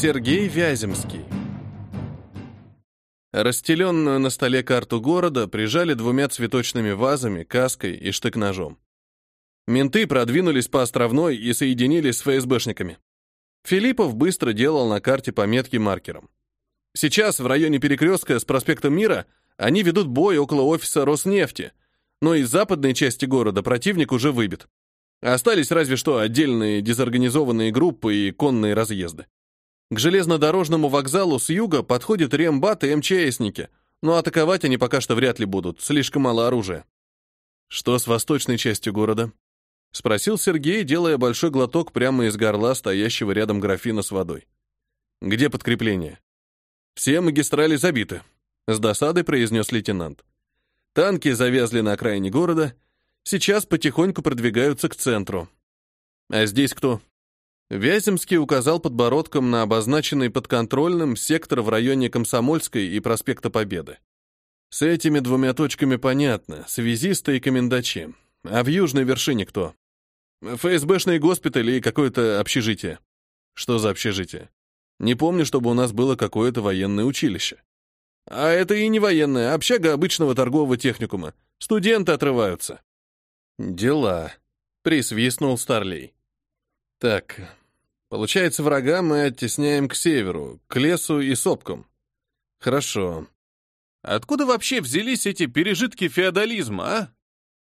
Сергей Вяземский. Расстеленную на столе карту города прижали двумя цветочными вазами, каской и штык-ножом. Менты продвинулись по островной и соединились с ФСБшниками. Филиппов быстро делал на карте пометки маркером. Сейчас в районе перекрестка с проспектом Мира они ведут бой около офиса Роснефти, но из западной части города противник уже выбит. Остались разве что отдельные дезорганизованные группы и конные разъезды. К железнодорожному вокзалу с юга подходят рембат и МЧСники, но атаковать они пока что вряд ли будут, слишком мало оружия. Что с восточной частью города? Спросил Сергей, делая большой глоток прямо из горла стоящего рядом графина с водой. Где подкрепление? Все магистрали забиты, с досадой произнес лейтенант. Танки завязли на окраине города, сейчас потихоньку продвигаются к центру. А здесь кто? Вяземский указал подбородком на обозначенный подконтрольным сектор в районе Комсомольской и проспекта Победы. С этими двумя точками понятно, связисты и комендачи. А в южной вершине кто? ФСБшный госпиталь и какое-то общежитие. Что за общежитие? Не помню, чтобы у нас было какое-то военное училище. А это и не военное, а общага обычного торгового техникума. Студенты отрываются. Дела. Присвистнул Старлей. Так, получается, врага мы оттесняем к северу, к лесу и сопкам. Хорошо. Откуда вообще взялись эти пережитки феодализма, а?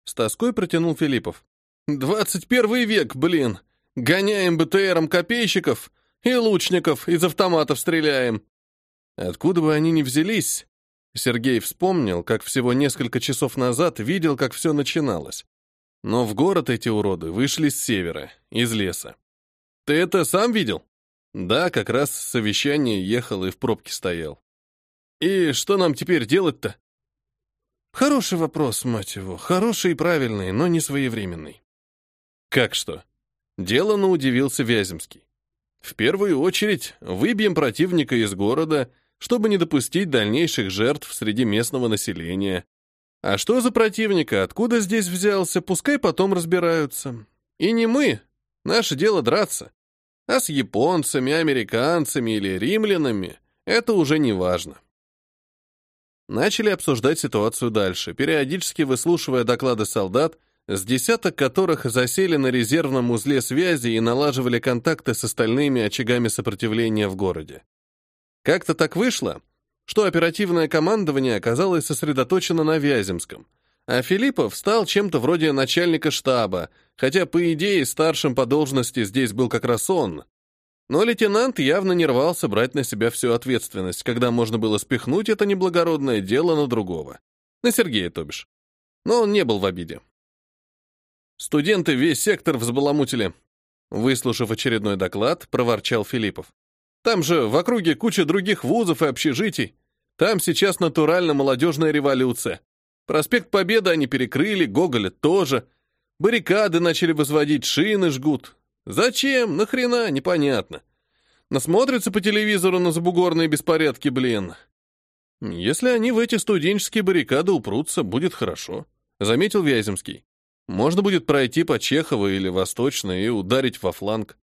С тоской протянул Филиппов. «Двадцать первый век, блин! Гоняем БТРом копейщиков и лучников из автоматов стреляем!» Откуда бы они ни взялись, Сергей вспомнил, как всего несколько часов назад видел, как все начиналось. Но в город эти уроды вышли с севера, из леса. «Ты это сам видел?» «Да, как раз совещание ехал и в пробке стоял». «И что нам теперь делать-то?» «Хороший вопрос, мать его. Хороший и правильный, но не своевременный». «Как что?» Делано удивился Вяземский. «В первую очередь выбьем противника из города чтобы не допустить дальнейших жертв среди местного населения. А что за противника, откуда здесь взялся, пускай потом разбираются. И не мы, наше дело драться. А с японцами, американцами или римлянами это уже не важно. Начали обсуждать ситуацию дальше, периодически выслушивая доклады солдат, с десяток которых засели на резервном узле связи и налаживали контакты с остальными очагами сопротивления в городе. Как-то так вышло, что оперативное командование оказалось сосредоточено на Вяземском, а Филиппов стал чем-то вроде начальника штаба, хотя, по идее, старшим по должности здесь был как раз он. Но лейтенант явно не рвался брать на себя всю ответственность, когда можно было спихнуть это неблагородное дело на другого. На Сергея, то бишь. Но он не был в обиде. Студенты весь сектор взбаламутили. Выслушав очередной доклад, проворчал Филиппов. Там же в округе куча других вузов и общежитий. Там сейчас натурально молодежная революция. Проспект Победы они перекрыли, Гоголя тоже. Баррикады начали возводить, шины жгут. Зачем? Нахрена? Непонятно. Насмотрятся по телевизору на забугорные беспорядки, блин. Если они в эти студенческие баррикады упрутся, будет хорошо, заметил Вяземский. Можно будет пройти по Чехово или Восточной и ударить во фланг.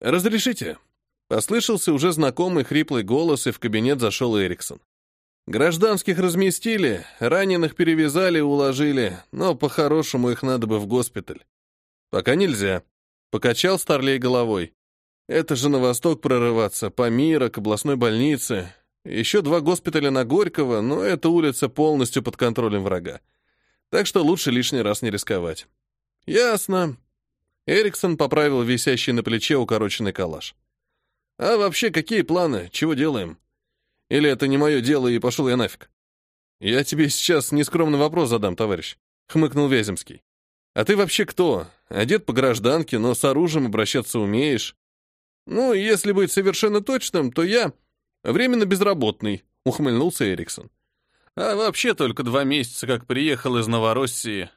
Разрешите? Послышался уже знакомый хриплый голос, и в кабинет зашел Эриксон. Гражданских разместили, раненых перевязали уложили, но по-хорошему их надо бы в госпиталь. Пока нельзя. Покачал Старлей головой. Это же на восток прорываться, по мира, к областной больнице. Еще два госпиталя на Горького, но эта улица полностью под контролем врага. Так что лучше лишний раз не рисковать. Ясно. Эриксон поправил висящий на плече укороченный калаш. А вообще, какие планы? Чего делаем? Или это не мое дело, и пошел я нафиг? Я тебе сейчас нескромный вопрос задам, товарищ, хмыкнул Вяземский. А ты вообще кто? Одет по гражданке, но с оружием обращаться умеешь. Ну, если быть совершенно точным, то я временно безработный, ухмыльнулся Эриксон. А вообще только два месяца, как приехал из Новороссии.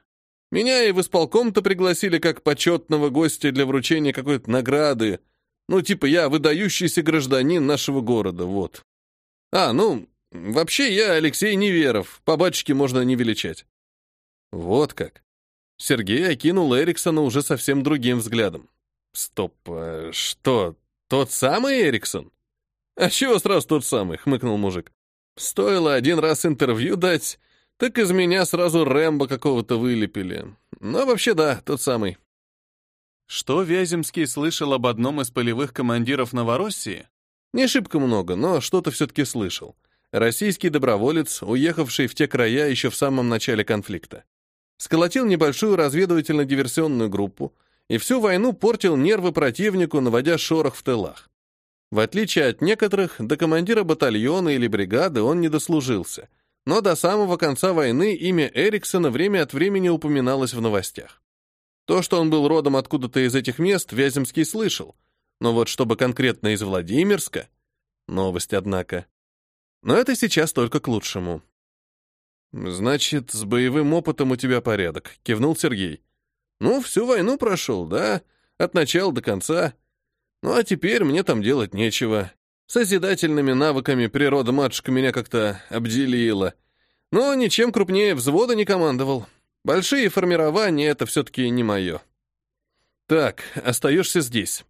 Меня и в исполком-то пригласили как почетного гостя для вручения какой-то награды, ну, типа, я выдающийся гражданин нашего города, вот. А, ну, вообще я Алексей Неверов, по батюшке можно не величать. Вот как. Сергей окинул Эриксона уже совсем другим взглядом. Стоп, а что, тот самый Эриксон? «А чего сразу тот самый?» — хмыкнул мужик. «Стоило один раз интервью дать, так из меня сразу Рэмбо какого-то вылепили. Но вообще да, тот самый». Что Вяземский слышал об одном из полевых командиров Новороссии? Не шибко много, но что-то все-таки слышал. Российский доброволец, уехавший в те края еще в самом начале конфликта. Сколотил небольшую разведывательно-диверсионную группу и всю войну портил нервы противнику, наводя шорох в тылах. В отличие от некоторых, до командира батальона или бригады он не дослужился, но до самого конца войны имя Эриксона время от времени упоминалось в новостях. То, что он был родом откуда-то из этих мест, Вяземский слышал, но вот чтобы конкретно из Владимирска... Новость, однако. Но это сейчас только к лучшему. «Значит, с боевым опытом у тебя порядок», — кивнул Сергей. «Ну, всю войну прошел, да, от начала до конца. Ну а теперь мне там делать нечего. Созидательными навыками природа-матушка меня как-то обделила. Но ничем крупнее взвода не командовал. Большие формирования — это все-таки не мое. Так, остаешься здесь.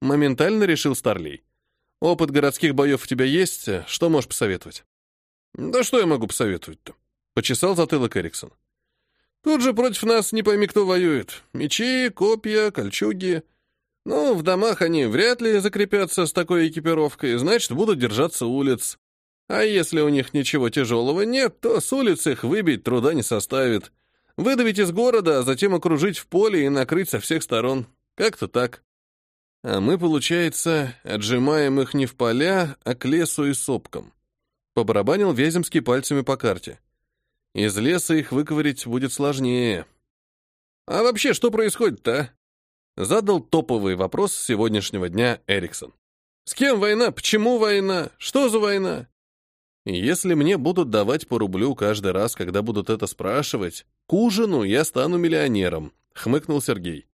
Моментально решил Старлей. Опыт городских боев у тебя есть? Что можешь посоветовать? Да что я могу посоветовать-то? Почесал затылок Эриксон. Тут же против нас не пойми кто воюет. Мечи, копья, кольчуги — ну, в домах они вряд ли закрепятся с такой экипировкой, значит, будут держаться улиц. А если у них ничего тяжелого нет, то с улиц их выбить труда не составит. Выдавить из города, а затем окружить в поле и накрыть со всех сторон. Как-то так. А мы, получается, отжимаем их не в поля, а к лесу и сопкам. Побарабанил Вяземский пальцами по карте. Из леса их выковырить будет сложнее. А вообще, что происходит-то, а? Задал топовый вопрос сегодняшнего дня Эриксон. «С кем война? Почему война? Что за война?» «Если мне будут давать по рублю каждый раз, когда будут это спрашивать, к ужину я стану миллионером», — хмыкнул Сергей.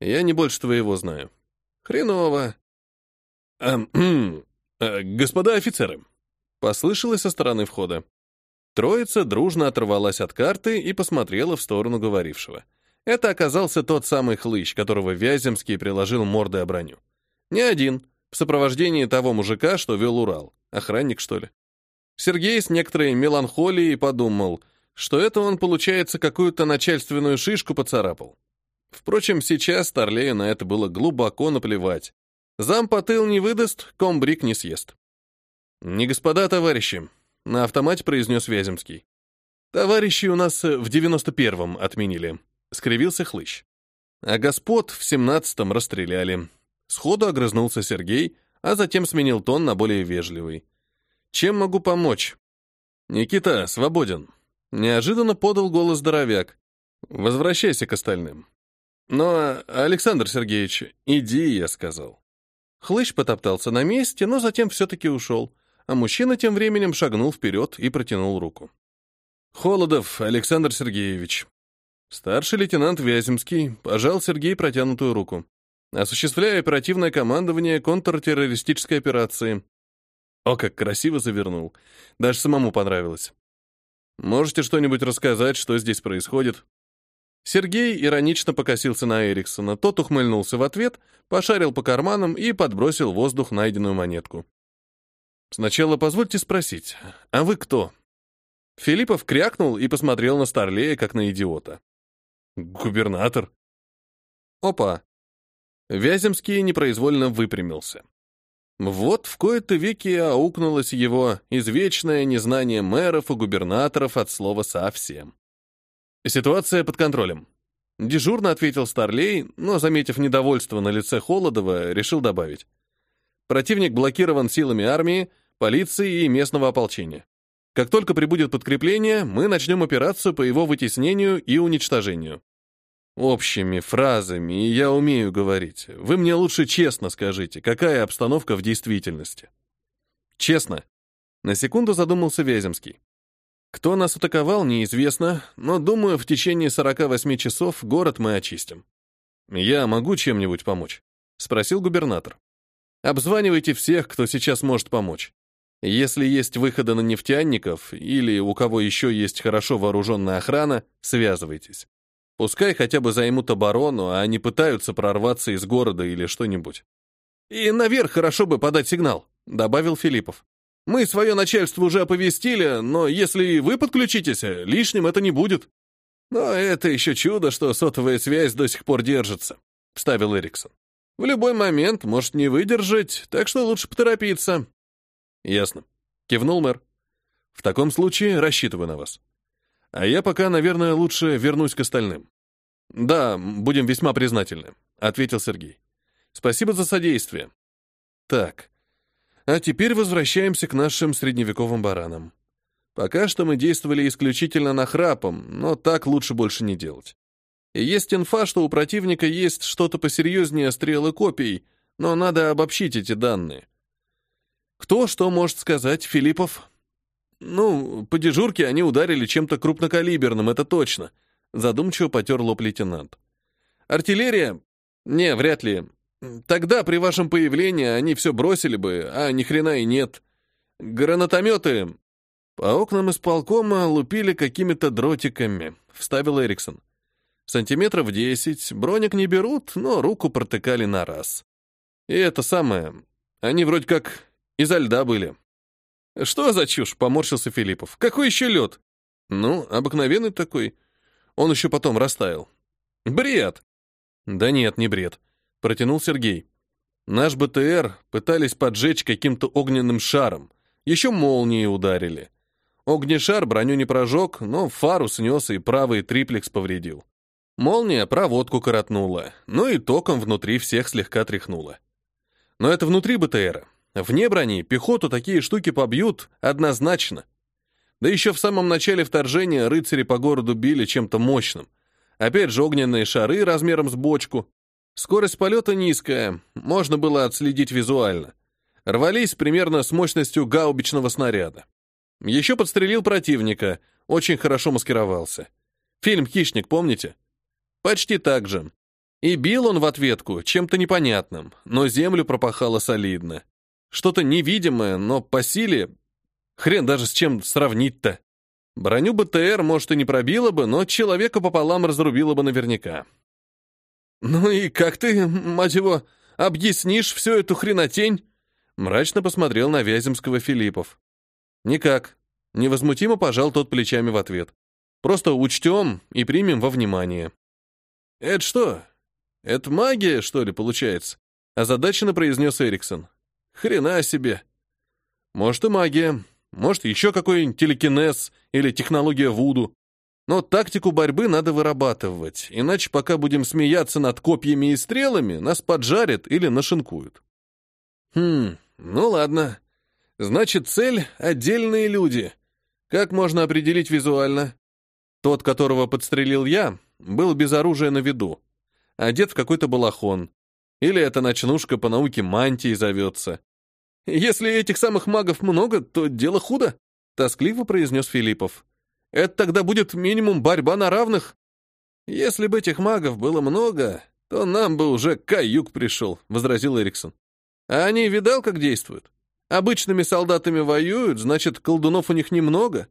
«Я не больше твоего знаю». «Хреново». «Эм, э, «Господа офицеры», — послышалось со стороны входа. Троица дружно оторвалась от карты и посмотрела в сторону говорившего. Это оказался тот самый хлыщ, которого Вяземский приложил мордой о броню. Не один, в сопровождении того мужика, что вел Урал. Охранник, что ли? Сергей с некоторой меланхолией подумал, что это он, получается, какую-то начальственную шишку поцарапал. Впрочем, сейчас Старлею на это было глубоко наплевать. Зам по тыл не выдаст, комбрик не съест. «Не господа товарищи», — на автомате произнес Вяземский. «Товарищи у нас в девяносто первом отменили. — скривился хлыщ. А господ в семнадцатом расстреляли. Сходу огрызнулся Сергей, а затем сменил тон на более вежливый. «Чем могу помочь?» «Никита, свободен». Неожиданно подал голос здоровяк. «Возвращайся к остальным». «Но, Александр Сергеевич, иди», — я сказал. Хлыщ потоптался на месте, но затем все-таки ушел, а мужчина тем временем шагнул вперед и протянул руку. «Холодов Александр Сергеевич», Старший лейтенант Вяземский пожал Сергей протянутую руку. Осуществляя оперативное командование контртеррористической операции. О, как красиво завернул. Даже самому понравилось. Можете что-нибудь рассказать, что здесь происходит? Сергей иронично покосился на Эриксона. Тот ухмыльнулся в ответ, пошарил по карманам и подбросил в воздух найденную монетку. Сначала позвольте спросить, а вы кто? Филиппов крякнул и посмотрел на Старлея, как на идиота. Губернатор. Опа. Вяземский непроизвольно выпрямился. Вот в кои-то веки аукнулось его извечное незнание мэров и губернаторов от слова «совсем». Ситуация под контролем. Дежурно ответил Старлей, но, заметив недовольство на лице Холодова, решил добавить. Противник блокирован силами армии, полиции и местного ополчения. Как только прибудет подкрепление, мы начнем операцию по его вытеснению и уничтожению. Общими фразами, я умею говорить. Вы мне лучше честно скажите, какая обстановка в действительности. Честно. На секунду задумался Вяземский. Кто нас атаковал, неизвестно, но, думаю, в течение 48 часов город мы очистим. Я могу чем-нибудь помочь? Спросил губернатор. Обзванивайте всех, кто сейчас может помочь. Если есть выходы на нефтяников или у кого еще есть хорошо вооруженная охрана, связывайтесь. Пускай хотя бы займут оборону, а не пытаются прорваться из города или что-нибудь. И наверх хорошо бы подать сигнал, добавил Филиппов. Мы свое начальство уже оповестили, но если вы подключитесь, лишним это не будет. Но это еще чудо, что сотовая связь до сих пор держится, вставил Эриксон. В любой момент может не выдержать, так что лучше поторопиться. Ясно, кивнул мэр. В таком случае рассчитываю на вас. А я пока, наверное, лучше вернусь к остальным. Да, будем весьма признательны, ответил Сергей. Спасибо за содействие. Так, а теперь возвращаемся к нашим средневековым баранам. Пока что мы действовали исключительно на храпом, но так лучше больше не делать. И есть инфа, что у противника есть что-то посерьезнее стрелы копий, но надо обобщить эти данные. Кто что может сказать, Филиппов? Ну, по дежурке они ударили чем-то крупнокалиберным, это точно. Задумчиво потер лоб лейтенант. Артиллерия? Не, вряд ли. Тогда при вашем появлении они все бросили бы, а ни хрена и нет. Гранатометы... По окнам исполкома лупили какими-то дротиками, вставил Эриксон. Сантиметров десять, броник не берут, но руку протыкали на раз. И это самое, они вроде как изо льда были. Что за чушь, поморщился Филиппов. Какой еще лед? Ну, обыкновенный такой. Он еще потом растаял. Бред! Да нет, не бред. Протянул Сергей. Наш БТР пытались поджечь каким-то огненным шаром. Еще молнии ударили. Огнешар броню не прожег, но фару снес и правый триплекс повредил. Молния проводку коротнула, ну и током внутри всех слегка тряхнула. Но это внутри БТРа. Вне брони пехоту такие штуки побьют однозначно. Да еще в самом начале вторжения рыцари по городу били чем-то мощным. Опять же огненные шары размером с бочку. Скорость полета низкая, можно было отследить визуально. Рвались примерно с мощностью гаубичного снаряда. Еще подстрелил противника, очень хорошо маскировался. Фильм «Хищник» помните? Почти так же. И бил он в ответку чем-то непонятным, но землю пропахало солидно. Что-то невидимое, но по силе... Хрен даже с чем сравнить-то. Броню БТР, может, и не пробило бы, но человека пополам разрубило бы наверняка. «Ну и как ты, мать его, объяснишь всю эту хренотень?» Мрачно посмотрел на Вяземского Филиппов. «Никак». Невозмутимо пожал тот плечами в ответ. «Просто учтем и примем во внимание». «Это что? Это магия, что ли, получается?» Озадаченно произнес Эриксон. «Хрена себе!» «Может, и магия. Может, еще какой-нибудь телекинез или технология Вуду. Но тактику борьбы надо вырабатывать, иначе пока будем смеяться над копьями и стрелами, нас поджарят или нашинкуют. Хм, ну ладно. Значит, цель — отдельные люди. Как можно определить визуально? Тот, которого подстрелил я, был без оружия на виду, одет в какой-то балахон. Или эта ночнушка по науке мантии зовется. Если этих самых магов много, то дело худо, тоскливо произнес Филиппов. Это тогда будет минимум борьба на равных. Если бы этих магов было много, то нам бы уже каюк пришел, возразил Эриксон. А они видал, как действуют? Обычными солдатами воюют, значит, колдунов у них немного.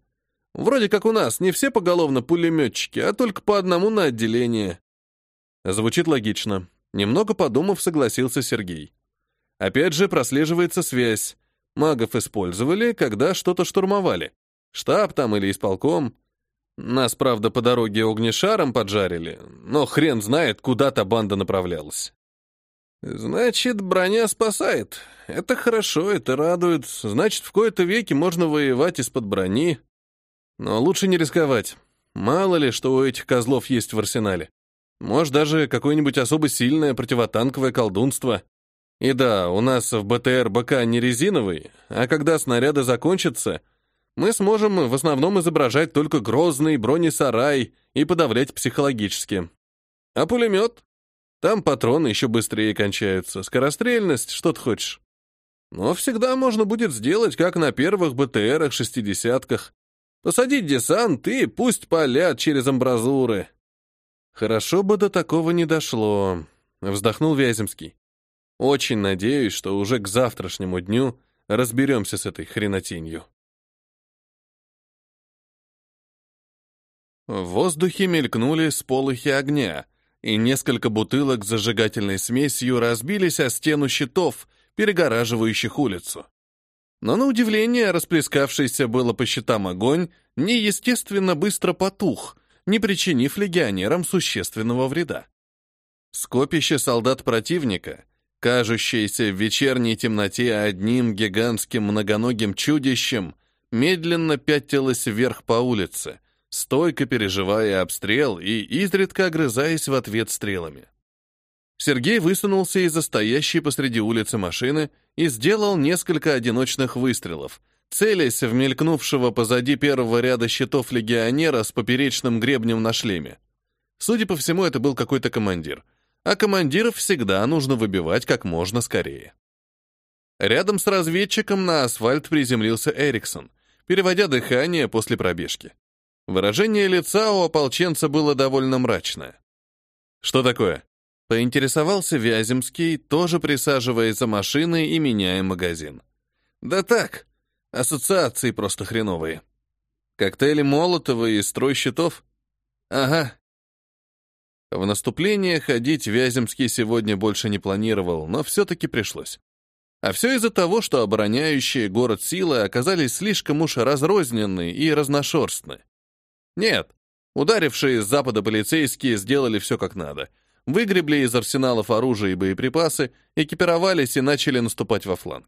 Вроде как у нас, не все поголовно пулеметчики, а только по одному на отделение. Звучит логично. Немного подумав, согласился Сергей. Опять же прослеживается связь. Магов использовали, когда что-то штурмовали. Штаб там или исполком. Нас, правда, по дороге огнешаром поджарили, но хрен знает, куда та банда направлялась. Значит, броня спасает. Это хорошо, это радует. Значит, в кои-то веки можно воевать из-под брони. Но лучше не рисковать. Мало ли, что у этих козлов есть в арсенале. Может, даже какое-нибудь особо сильное противотанковое колдунство. И да, у нас в БТР БК не резиновый, а когда снаряды закончатся, мы сможем в основном изображать только грозный бронесарай и подавлять психологически. А пулемет? Там патроны еще быстрее кончаются. Скорострельность, что ты хочешь. Но всегда можно будет сделать, как на первых БТРах шестидесятках. Посадить десант и пусть палят через амбразуры. Хорошо бы до такого не дошло, вздохнул Вяземский. Очень надеюсь, что уже к завтрашнему дню разберемся с этой хренотенью. В воздухе мелькнули сполохи огня, и несколько бутылок с зажигательной смесью разбились о стену щитов, перегораживающих улицу. Но на удивление, расплескавшийся было по щитам огонь, неестественно быстро потух, не причинив легионерам существенного вреда. Скопище солдат противника, кажущееся в вечерней темноте одним гигантским многоногим чудищем, медленно пятилось вверх по улице, стойко переживая обстрел и изредка огрызаясь в ответ стрелами. Сергей высунулся из-за стоящей посреди улицы машины и сделал несколько одиночных выстрелов, целясь в мелькнувшего позади первого ряда щитов легионера с поперечным гребнем на шлеме. Судя по всему, это был какой-то командир, а командиров всегда нужно выбивать как можно скорее. Рядом с разведчиком на асфальт приземлился Эриксон, переводя дыхание после пробежки. Выражение лица у ополченца было довольно мрачное. «Что такое?» Поинтересовался Вяземский, тоже присаживаясь за машиной и меняя магазин. «Да так, ассоциации просто хреновые. Коктейли Молотова и строй щитов? Ага». В наступление ходить Вяземский сегодня больше не планировал, но все-таки пришлось. А все из-за того, что обороняющие город силы оказались слишком уж разрозненны и разношерстны. Нет, ударившие с запада полицейские сделали все как надо — выгребли из арсеналов оружие и боеприпасы, экипировались и начали наступать во фланг.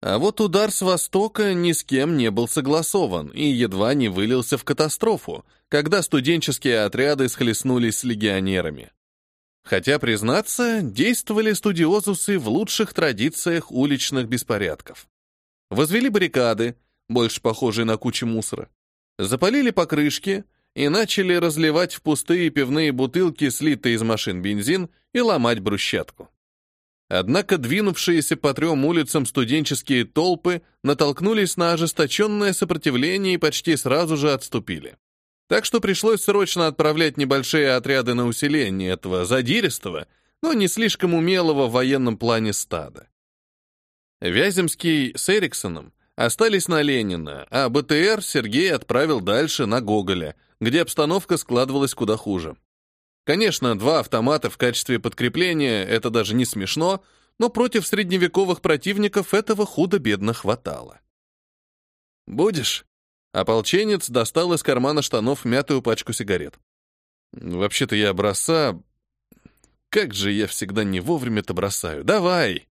А вот удар с востока ни с кем не был согласован и едва не вылился в катастрофу, когда студенческие отряды схлестнулись с легионерами. Хотя, признаться, действовали студиозусы в лучших традициях уличных беспорядков. Возвели баррикады, больше похожие на кучу мусора, запалили покрышки, и начали разливать в пустые пивные бутылки, слитые из машин бензин, и ломать брусчатку. Однако двинувшиеся по трем улицам студенческие толпы натолкнулись на ожесточенное сопротивление и почти сразу же отступили. Так что пришлось срочно отправлять небольшие отряды на усиление этого задиристого, но не слишком умелого в военном плане стада. Вяземский с Эриксоном остались на Ленина, а БТР Сергей отправил дальше на Гоголя, где обстановка складывалась куда хуже. Конечно, два автомата в качестве подкрепления — это даже не смешно, но против средневековых противников этого худо-бедно хватало. «Будешь?» Ополченец достал из кармана штанов мятую пачку сигарет. «Вообще-то я образца... Как же я всегда не вовремя-то бросаю. Давай!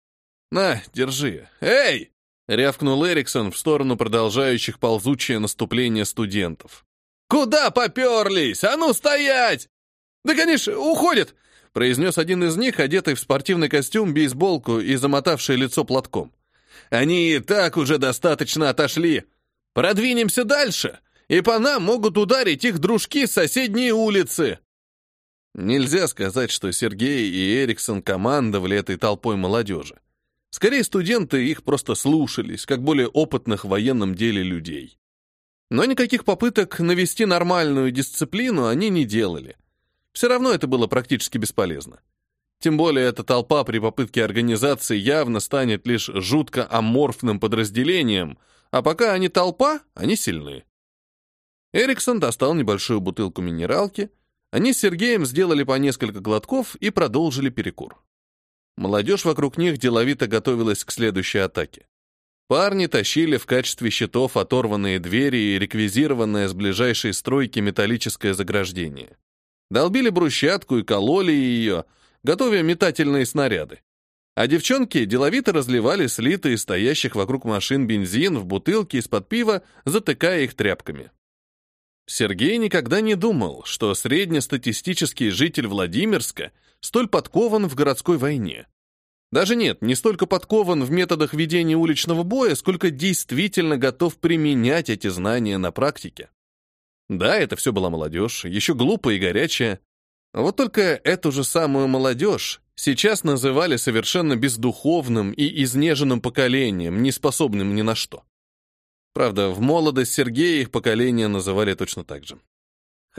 На, держи. Эй!» — рявкнул Эриксон в сторону продолжающих ползучее наступление студентов. «Куда поперлись? А ну стоять!» «Да, конечно, уходят!» произнес один из них, одетый в спортивный костюм, бейсболку и замотавший лицо платком. «Они и так уже достаточно отошли. Продвинемся дальше, и по нам могут ударить их дружки с соседней улицы». Нельзя сказать, что Сергей и Эриксон командовали этой толпой молодежи. Скорее, студенты их просто слушались, как более опытных в военном деле людей. Но никаких попыток навести нормальную дисциплину они не делали. Все равно это было практически бесполезно. Тем более эта толпа при попытке организации явно станет лишь жутко аморфным подразделением, а пока они толпа, они сильны. Эриксон достал небольшую бутылку минералки, они с Сергеем сделали по несколько глотков и продолжили перекур. Молодежь вокруг них деловито готовилась к следующей атаке. Парни тащили в качестве щитов оторванные двери и реквизированное с ближайшей стройки металлическое заграждение. Долбили брусчатку и кололи ее, готовя метательные снаряды. А девчонки деловито разливали слитые стоящих вокруг машин бензин в бутылки из-под пива, затыкая их тряпками. Сергей никогда не думал, что среднестатистический житель Владимирска столь подкован в городской войне. Даже нет, не столько подкован в методах ведения уличного боя, сколько действительно готов применять эти знания на практике. Да, это все была молодежь, еще глупая и горячая. Вот только эту же самую молодежь сейчас называли совершенно бездуховным и изнеженным поколением, не способным ни на что. Правда, в молодость Сергея их поколение называли точно так же.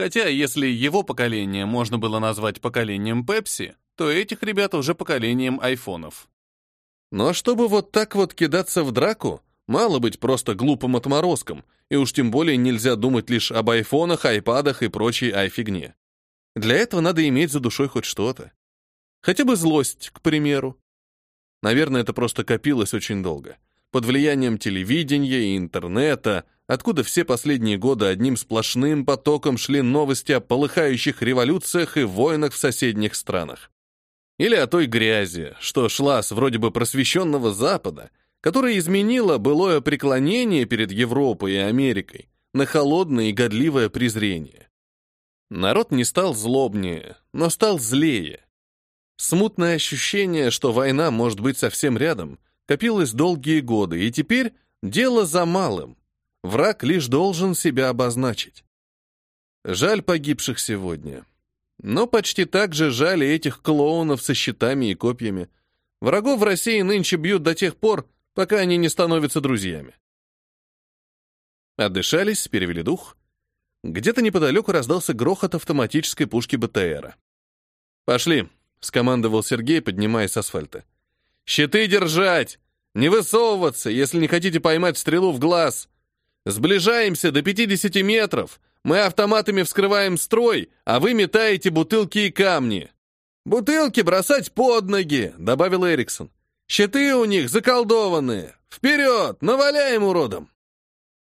Хотя, если его поколение можно было назвать поколением Пепси, то этих ребят уже поколением айфонов. Но чтобы вот так вот кидаться в драку, мало быть просто глупым отморозком, и уж тем более нельзя думать лишь об айфонах, айпадах и прочей айфигне. Для этого надо иметь за душой хоть что-то. Хотя бы злость, к примеру. Наверное, это просто копилось очень долго. Под влиянием телевидения и интернета, откуда все последние годы одним сплошным потоком шли новости о полыхающих революциях и войнах в соседних странах. Или о той грязи, что шла с вроде бы просвещенного Запада, которая изменила былое преклонение перед Европой и Америкой на холодное и годливое презрение. Народ не стал злобнее, но стал злее. Смутное ощущение, что война может быть совсем рядом, копилось долгие годы, и теперь дело за малым. Враг лишь должен себя обозначить. Жаль погибших сегодня. Но почти так же жаль и этих клоунов со щитами и копьями. Врагов в России нынче бьют до тех пор, пока они не становятся друзьями. Отдышались, перевели дух. Где-то неподалеку раздался грохот автоматической пушки БТРа. «Пошли», — скомандовал Сергей, поднимаясь с асфальта. «Щиты держать! Не высовываться, если не хотите поймать стрелу в глаз! Сближаемся до 50 метров! Мы автоматами вскрываем строй, а вы метаете бутылки и камни!» «Бутылки бросать под ноги!» — добавил Эриксон. «Щиты у них заколдованные! Вперед! Наваляем уродом!»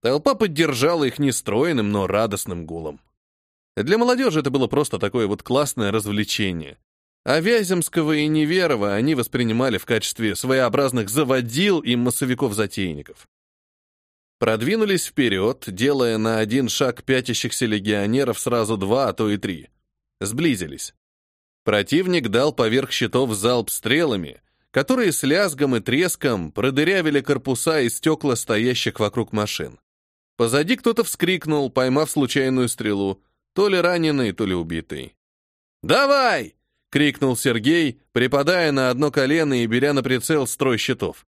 Толпа поддержала их нестроенным, но радостным гулом. Для молодежи это было просто такое вот классное развлечение. А Вяземского и Неверова они воспринимали в качестве своеобразных заводил и массовиков-затейников. Продвинулись вперед, делая на один шаг пятящихся легионеров сразу два, а то и три. Сблизились. Противник дал поверх щитов залп стрелами, которые с лязгом и треском продырявили корпуса и стекла стоящих вокруг машин. Позади кто-то вскрикнул, поймав случайную стрелу, то ли раненый, то ли убитый. «Давай!» — крикнул Сергей, припадая на одно колено и беря на прицел строй щитов.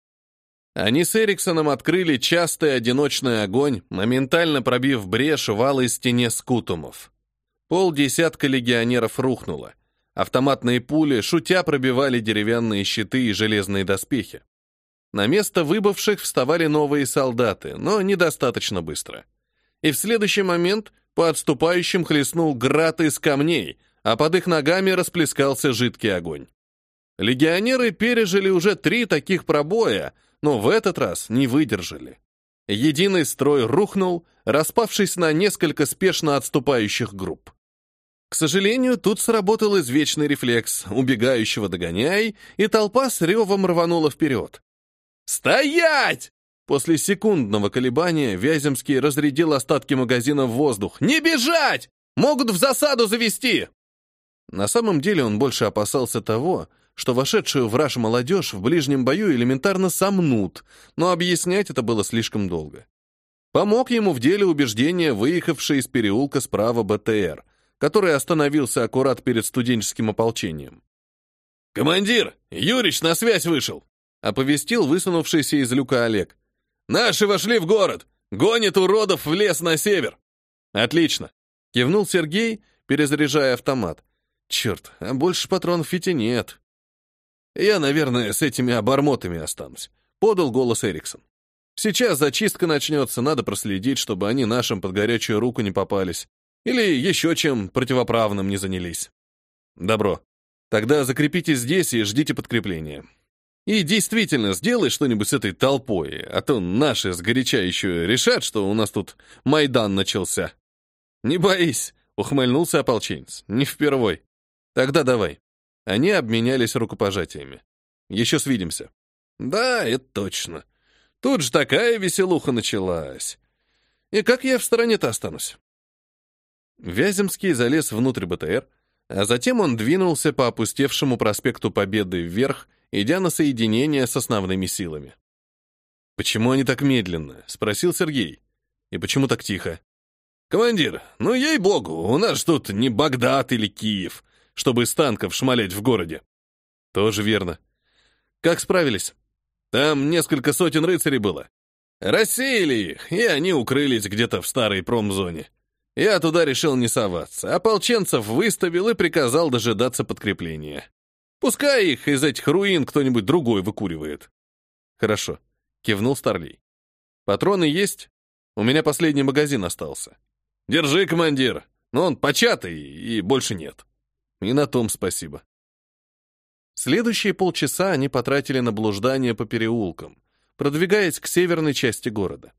Они с Эриксоном открыли частый одиночный огонь, моментально пробив брешь в алой стене скутумов. Полдесятка легионеров рухнуло. Автоматные пули, шутя, пробивали деревянные щиты и железные доспехи. На место выбывших вставали новые солдаты, но недостаточно быстро. И в следующий момент по отступающим хлестнул град из камней, а под их ногами расплескался жидкий огонь. Легионеры пережили уже три таких пробоя, но в этот раз не выдержали. Единый строй рухнул, распавшись на несколько спешно отступающих групп. К сожалению, тут сработал извечный рефлекс, убегающего догоняй, и толпа с ревом рванула вперед. «Стоять!» После секундного колебания Вяземский разрядил остатки магазина в воздух. «Не бежать! Могут в засаду завести!» На самом деле он больше опасался того, что вошедшую в раж молодежь в ближнем бою элементарно сомнут, но объяснять это было слишком долго. Помог ему в деле убеждения выехавший из переулка справа БТР, который остановился аккурат перед студенческим ополчением. «Командир, Юрич на связь вышел!» оповестил высунувшийся из люка Олег. «Наши вошли в город! Гонят уродов в лес на север!» «Отлично!» — кивнул Сергей, перезаряжая автомат. «Черт, а больше патронов ведь и нет!» «Я, наверное, с этими обормотами останусь», — подал голос Эриксон. «Сейчас зачистка начнется, надо проследить, чтобы они нашим под горячую руку не попались. Или еще чем противоправным не занялись». «Добро. Тогда закрепитесь здесь и ждите подкрепления. И действительно, сделай что-нибудь с этой толпой, а то наши сгоряча еще решат, что у нас тут Майдан начался. Не боись, ухмыльнулся ополченец. Не впервой. Тогда давай. Они обменялись рукопожатиями. Еще свидимся. Да, это точно. Тут же такая веселуха началась. И как я в стороне-то останусь? Вяземский залез внутрь БТР, а затем он двинулся по опустевшему проспекту Победы вверх идя на соединение с основными силами. «Почему они так медленно?» — спросил Сергей. «И почему так тихо?» «Командир, ну ей-богу, у нас тут не Багдад или Киев, чтобы из танков шмалять в городе». «Тоже верно. Как справились?» «Там несколько сотен рыцарей было. Рассеяли их, и они укрылись где-то в старой промзоне. Я туда решил не соваться, ополченцев выставил и приказал дожидаться подкрепления. Пускай их из этих руин кто-нибудь другой выкуривает. Хорошо, кивнул Старлей. Патроны есть? У меня последний магазин остался. Держи, командир. Но он початый и больше нет. И на том спасибо. Следующие полчаса они потратили на блуждание по переулкам, продвигаясь к северной части города.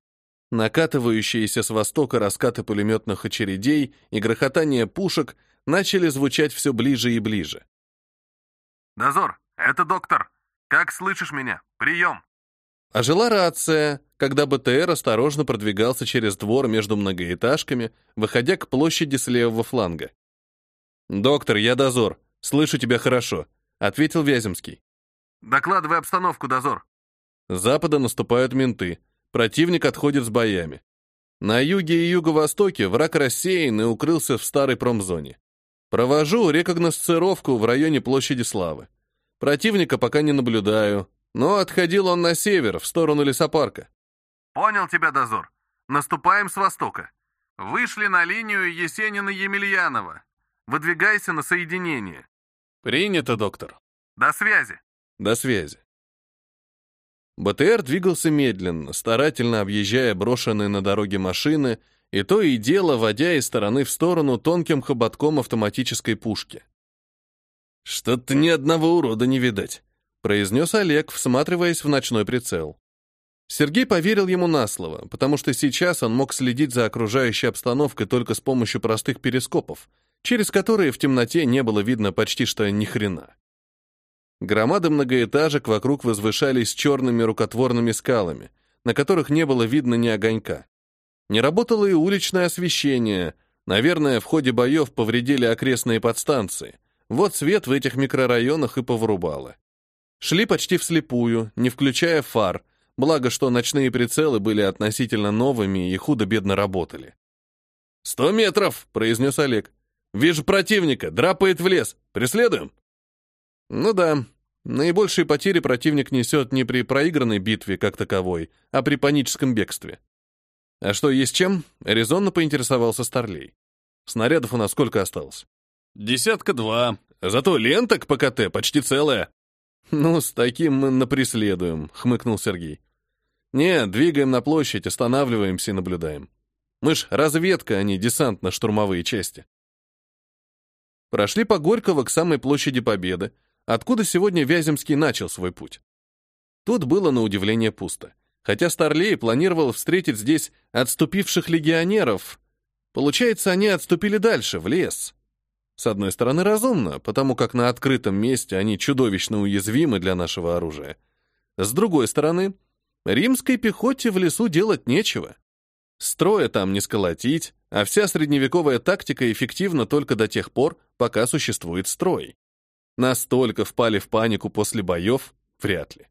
Накатывающиеся с востока раскаты пулеметных очередей и грохотание пушек начали звучать все ближе и ближе. «Дозор, это доктор. Как слышишь меня? Прием!» Ожила рация, когда БТР осторожно продвигался через двор между многоэтажками, выходя к площади с левого фланга. «Доктор, я дозор. Слышу тебя хорошо», — ответил Вяземский. «Докладывай обстановку, дозор». С запада наступают менты. Противник отходит с боями. На юге и юго-востоке враг рассеян и укрылся в старой промзоне. Провожу рекогносцировку в районе площади Славы. Противника пока не наблюдаю, но отходил он на север, в сторону лесопарка. «Понял тебя, дозор. Наступаем с востока. Вышли на линию Есенина-Емельянова. Выдвигайся на соединение». «Принято, доктор». «До связи». До связи. БТР двигался медленно, старательно объезжая брошенные на дороге машины и то и дело водя из стороны в сторону тонким хоботком автоматической пушки. «Что-то ни одного урода не видать», — произнес Олег, всматриваясь в ночной прицел. Сергей поверил ему на слово, потому что сейчас он мог следить за окружающей обстановкой только с помощью простых перископов, через которые в темноте не было видно почти что ни хрена. Громады многоэтажек вокруг возвышались черными рукотворными скалами, на которых не было видно ни огонька. Не работало и уличное освещение. Наверное, в ходе боев повредили окрестные подстанции. Вот свет в этих микрорайонах и поврубало. Шли почти вслепую, не включая фар, благо что ночные прицелы были относительно новыми и худо-бедно работали. «Сто метров!» — произнес Олег. «Вижу противника, драпает в лес. Преследуем?» Ну да, наибольшие потери противник несет не при проигранной битве как таковой, а при паническом бегстве. А что, есть чем? Резонно поинтересовался Старлей. Снарядов у нас сколько осталось? Десятка два. Зато лента к ПКТ почти целая. Ну, с таким мы напреследуем, хмыкнул Сергей. Не, двигаем на площадь, останавливаемся и наблюдаем. Мы ж разведка, а не десантно-штурмовые части. Прошли по Горького к самой площади Победы, откуда сегодня Вяземский начал свой путь. Тут было на удивление пусто. Хотя Старлей планировал встретить здесь отступивших легионеров, получается, они отступили дальше, в лес. С одной стороны, разумно, потому как на открытом месте они чудовищно уязвимы для нашего оружия. С другой стороны, римской пехоте в лесу делать нечего. Строя там не сколотить, а вся средневековая тактика эффективна только до тех пор, пока существует строй. Настолько впали в панику после боев? Вряд ли.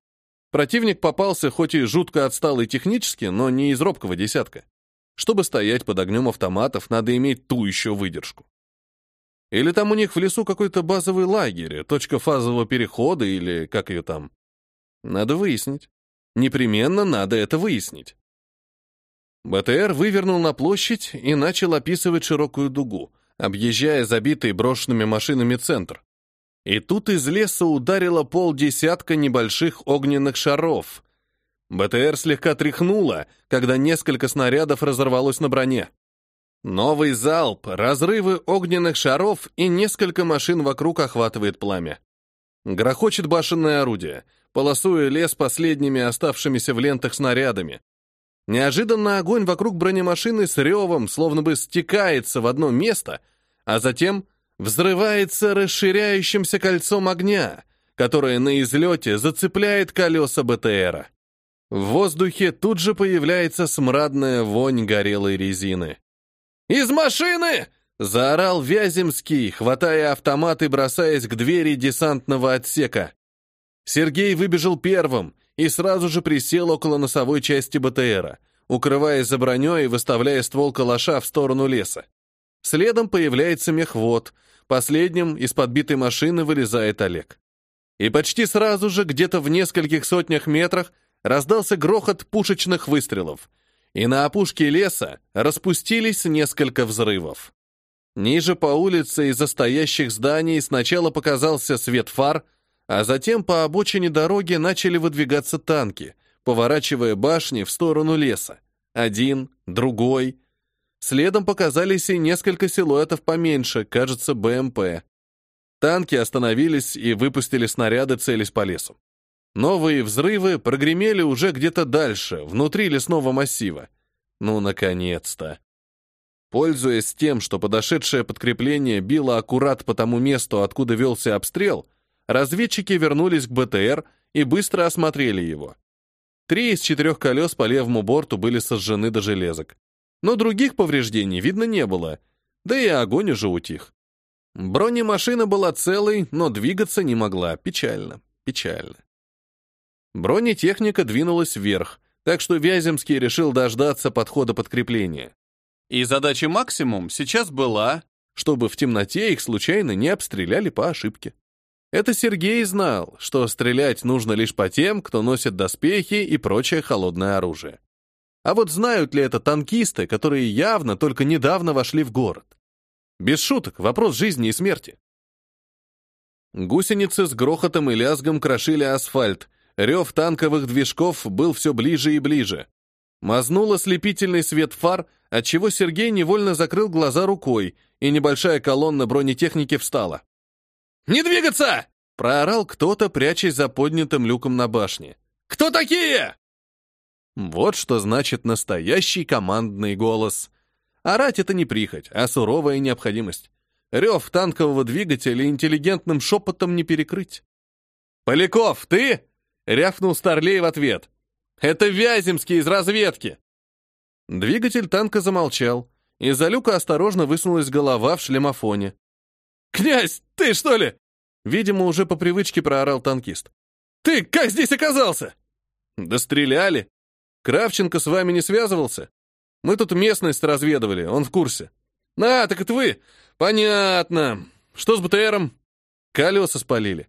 Противник попался хоть и жутко отсталый технически, но не из робкого десятка. Чтобы стоять под огнем автоматов, надо иметь ту еще выдержку. Или там у них в лесу какой-то базовый лагерь, точка фазового перехода или как ее там. Надо выяснить. Непременно надо это выяснить. БТР вывернул на площадь и начал описывать широкую дугу, объезжая забитый брошенными машинами центр. И тут из леса ударило полдесятка небольших огненных шаров. БТР слегка тряхнуло, когда несколько снарядов разорвалось на броне. Новый залп, разрывы огненных шаров и несколько машин вокруг охватывает пламя. Грохочет башенное орудие, полосуя лес последними оставшимися в лентах снарядами. Неожиданно огонь вокруг бронемашины с ревом словно бы стекается в одно место, а затем взрывается расширяющимся кольцом огня, которое на излете зацепляет колеса БТРа. В воздухе тут же появляется смрадная вонь горелой резины. «Из машины!» — заорал Вяземский, хватая автомат и бросаясь к двери десантного отсека. Сергей выбежал первым и сразу же присел около носовой части БТРа, укрываясь за броней и выставляя ствол калаша в сторону леса. Следом появляется мехвод — Последним из подбитой машины вылезает Олег. И почти сразу же, где-то в нескольких сотнях метрах, раздался грохот пушечных выстрелов, и на опушке леса распустились несколько взрывов. Ниже по улице из-за стоящих зданий сначала показался свет фар, а затем по обочине дороги начали выдвигаться танки, поворачивая башни в сторону леса. Один, другой — Следом показались и несколько силуэтов поменьше, кажется, БМП. Танки остановились и выпустили снаряды, целясь по лесу. Новые взрывы прогремели уже где-то дальше, внутри лесного массива. Ну, наконец-то. Пользуясь тем, что подошедшее подкрепление било аккурат по тому месту, откуда велся обстрел, разведчики вернулись к БТР и быстро осмотрели его. Три из четырех колес по левому борту были сожжены до железок. Но других повреждений видно не было, да и огонь уже утих. Бронемашина была целой, но двигаться не могла. Печально, печально. Бронетехника двинулась вверх, так что Вяземский решил дождаться подхода подкрепления. И задача максимум сейчас была, чтобы в темноте их случайно не обстреляли по ошибке. Это Сергей знал, что стрелять нужно лишь по тем, кто носит доспехи и прочее холодное оружие. А вот знают ли это танкисты, которые явно только недавно вошли в город? Без шуток, вопрос жизни и смерти. Гусеницы с грохотом и лязгом крошили асфальт, рев танковых движков был все ближе и ближе. Мазнул ослепительный свет фар, отчего Сергей невольно закрыл глаза рукой, и небольшая колонна бронетехники встала. «Не двигаться!» — проорал кто-то, прячась за поднятым люком на башне. «Кто такие?» Вот что значит настоящий командный голос. Орать — это не прихоть, а суровая необходимость. Рев танкового двигателя интеллигентным шепотом не перекрыть. «Поляков, ты?» — рявкнул Старлей в ответ. «Это Вяземский из разведки!» Двигатель танка замолчал. Из-за люка осторожно высунулась голова в шлемофоне. «Князь, ты что ли?» Видимо, уже по привычке проорал танкист. «Ты как здесь оказался?» «Да стреляли. Кравченко с вами не связывался? Мы тут местность разведывали, он в курсе». «А, так это вы? Понятно. Что с БТРом?» «Колеса спалили.